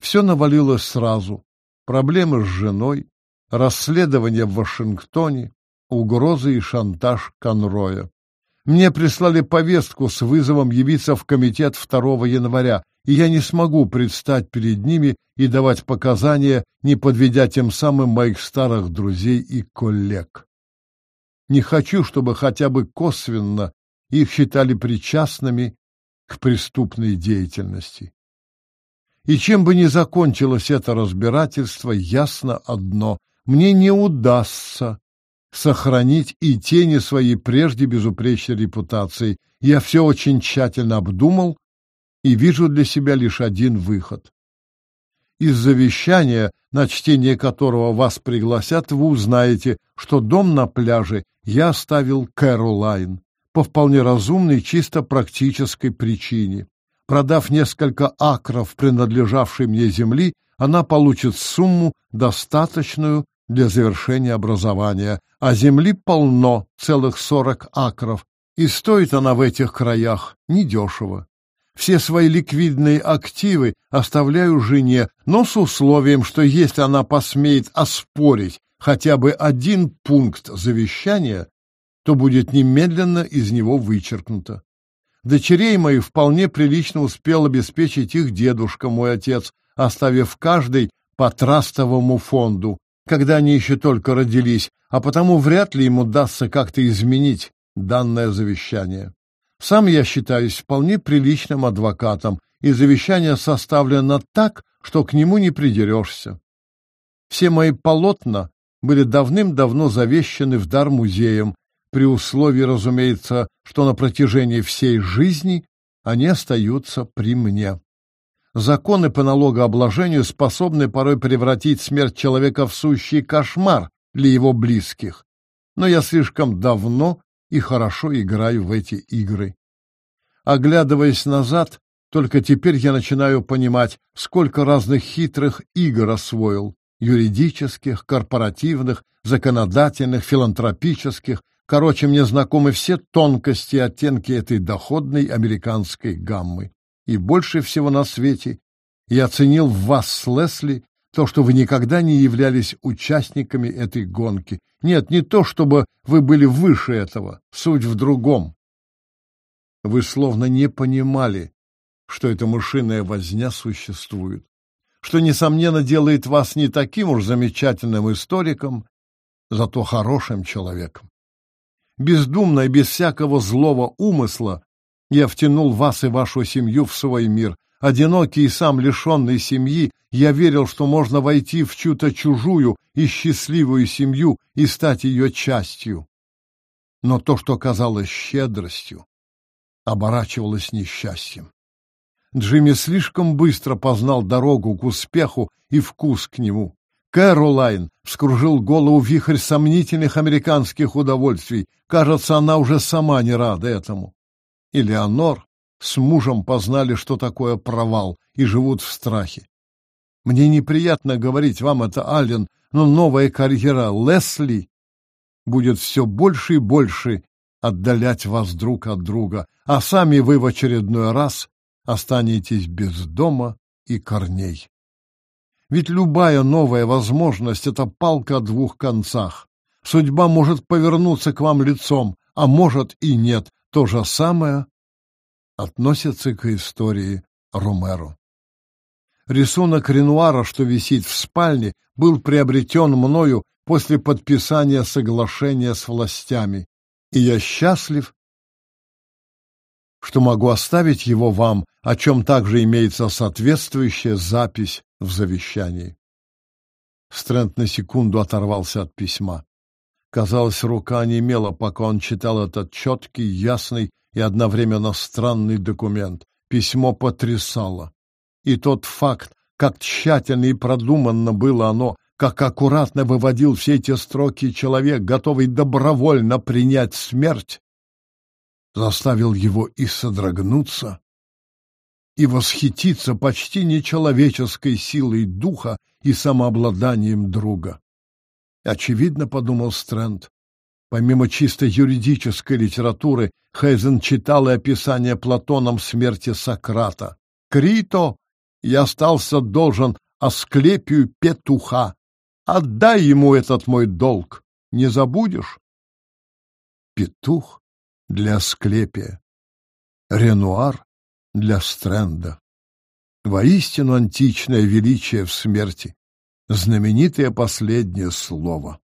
Speaker 1: Все навалилось сразу. Проблемы с женой, расследование в Вашингтоне, угрозы и шантаж Конроя. Мне прислали повестку с вызовом явиться в комитет 2 января, и я не смогу предстать перед ними и давать показания, не подведя тем самым моих старых друзей и коллег. Не хочу, чтобы хотя бы косвенно их считали причастными к преступной деятельности. И чем бы ни закончилось это разбирательство, ясно одно — мне не удастся сохранить и тени своей прежде безупречной репутации. Я все очень тщательно обдумал и вижу для себя лишь один выход. Из завещания, на чтение которого вас пригласят, вы узнаете, что дом на пляже я оставил Кэролайн по вполне разумной, чисто практической причине. Продав несколько акров принадлежавшей мне земли, она получит сумму, достаточную для завершения образования, а земли полно, целых сорок акров, и стоит она в этих краях недешево. Все свои ликвидные активы оставляю жене, но с условием, что если она посмеет оспорить хотя бы один пункт завещания, то будет немедленно из него вычеркнуто. Дочерей моих вполне прилично успел обеспечить их дедушка, мой отец, оставив каждый по трастовому фонду, когда они еще только родились, а потому вряд ли ему удастся как-то изменить данное завещание. Сам я считаюсь вполне приличным адвокатом, и завещание составлено так, что к нему не придерешься. Все мои полотна были давным-давно завещаны в дар музеям, при условии, разумеется, что на протяжении всей жизни они остаются при мне. Законы по налогообложению способны порой превратить смерть человека в сущий кошмар для его близких, но я слишком давно и хорошо играю в эти игры. Оглядываясь назад, только теперь я начинаю понимать, сколько разных хитрых игр освоил, юридических, корпоративных, законодательных, филантропических, Короче, мне знакомы все тонкости и оттенки этой доходной американской гаммы. И больше всего на свете я оценил в вас, Лесли, то, что вы никогда не являлись участниками этой гонки. Нет, не то, чтобы вы были выше этого, суть в другом. Вы словно не понимали, что эта мышиная возня существует, что, несомненно, делает вас не таким уж замечательным историком, зато хорошим человеком бездумно и без всякого злого умысла, я втянул вас и вашу семью в свой мир. Одинокий и сам лишенный семьи, я верил, что можно войти в чью-то чужую и счастливую семью и стать ее частью. Но то, что казалось щедростью, оборачивалось несчастьем. Джимми слишком быстро познал дорогу к успеху и вкус к нему. Кэролайн вскружил голову вихрь сомнительных американских удовольствий. Кажется, она уже сама не рада этому. И Леонор с мужем познали, что такое провал, и живут в страхе. Мне неприятно говорить вам это, Аллен, но новая карьера Лесли будет все больше и больше отдалять вас друг от друга, а сами вы в очередной раз останетесь без дома и корней. Ведь любая новая возможность — это палка о двух концах. Судьба может повернуться к вам лицом, а может и нет. То же самое относится к истории Ромеро. Рисунок Ренуара, что висит в спальне, был приобретен мною после подписания соглашения с властями, и я счастлив, что могу оставить его вам, о чем также имеется соответствующая запись в завещании. Стрэнд на секунду оторвался от письма. Казалось, рука немела, пока он читал этот четкий, ясный и одновременно странный документ. Письмо потрясало. И тот факт, как тщательно и продуманно было оно, как аккуратно выводил все эти строки человек, готовый добровольно принять смерть, заставил его и содрогнуться, и восхититься почти нечеловеческой силой духа и самообладанием друга. Очевидно, подумал Стрэнд, помимо чисто юридической литературы, Хейзен читал и описание Платоном смерти Сократа. «Крито, я остался должен Асклепию петуха. Отдай ему этот мой долг, не забудешь?» Петух для Асклепия. Ренуар для Стрэнда. Воистину античное величие в смерти, знаменитое последнее слово.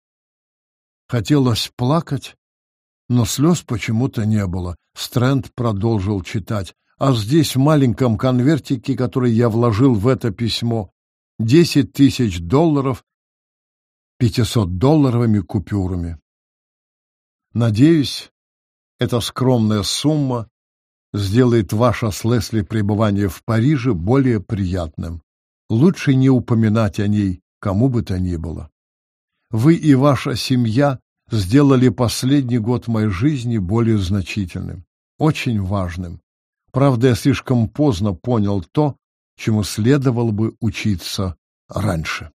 Speaker 1: Хотелось плакать, но слез почему-то не было. Стрэнд продолжил читать. А здесь, в маленьком конвертике, который я вложил в это письмо, десять тысяч долларов пятисотдолларовыми купюрами. Надеюсь, эта скромная сумма сделает ваше с Лесли пребывание в Париже более приятным. Лучше не упоминать о ней кому бы то ни было. Вы и ваша семья сделали последний год моей жизни более значительным, очень важным. Правда, я слишком поздно понял то, чему следовало бы учиться раньше.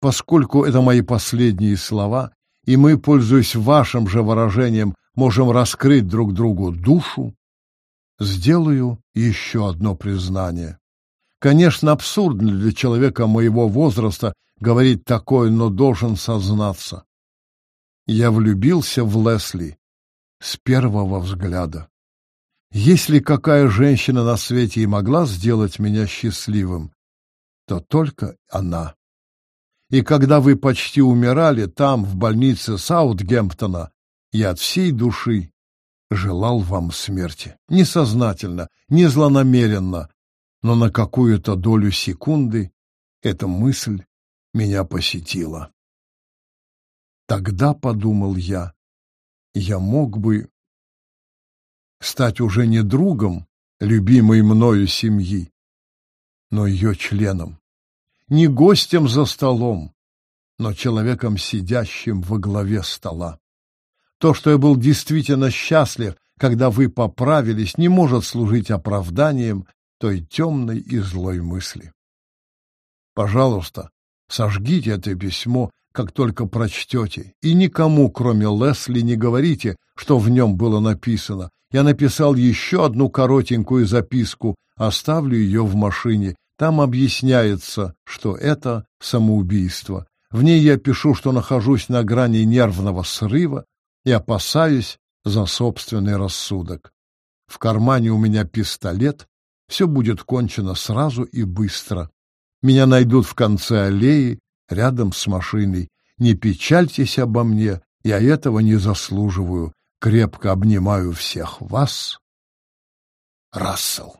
Speaker 1: Поскольку это мои последние слова, и мы, пользуясь вашим же выражением, можем раскрыть друг другу душу, сделаю еще одно признание. Конечно, абсурдно для человека моего возраста говорить такое, но должен сознаться. Я влюбился в Лесли с первого взгляда. Если какая женщина на свете и могла сделать меня счастливым, то только она. И когда вы почти умирали там, в больнице Саутгемптона, Я от всей души желал вам смерти. Несознательно, не злонамеренно, но на какую-то долю секунды эта мысль меня посетила. Тогда, подумал я, я мог бы стать уже не другом любимой мною семьи, но ее членом, не гостем за столом, но человеком, сидящим во главе стола. То, что я был действительно счастлив, когда вы поправились, не может служить оправданием той темной и злой мысли. Пожалуйста, сожгите это письмо, как только прочтете, и никому, кроме Лесли, не говорите, что в нем было написано. Я написал еще одну коротенькую записку, оставлю ее в машине. Там объясняется, что это самоубийство. В ней я пишу, что нахожусь на грани нервного срыва и опасаюсь за собственный рассудок. В кармане у меня пистолет, все будет кончено сразу и быстро. Меня найдут в конце аллеи, рядом с машиной. Не печальтесь обо мне, я этого не заслуживаю. Крепко обнимаю всех вас. Рассел.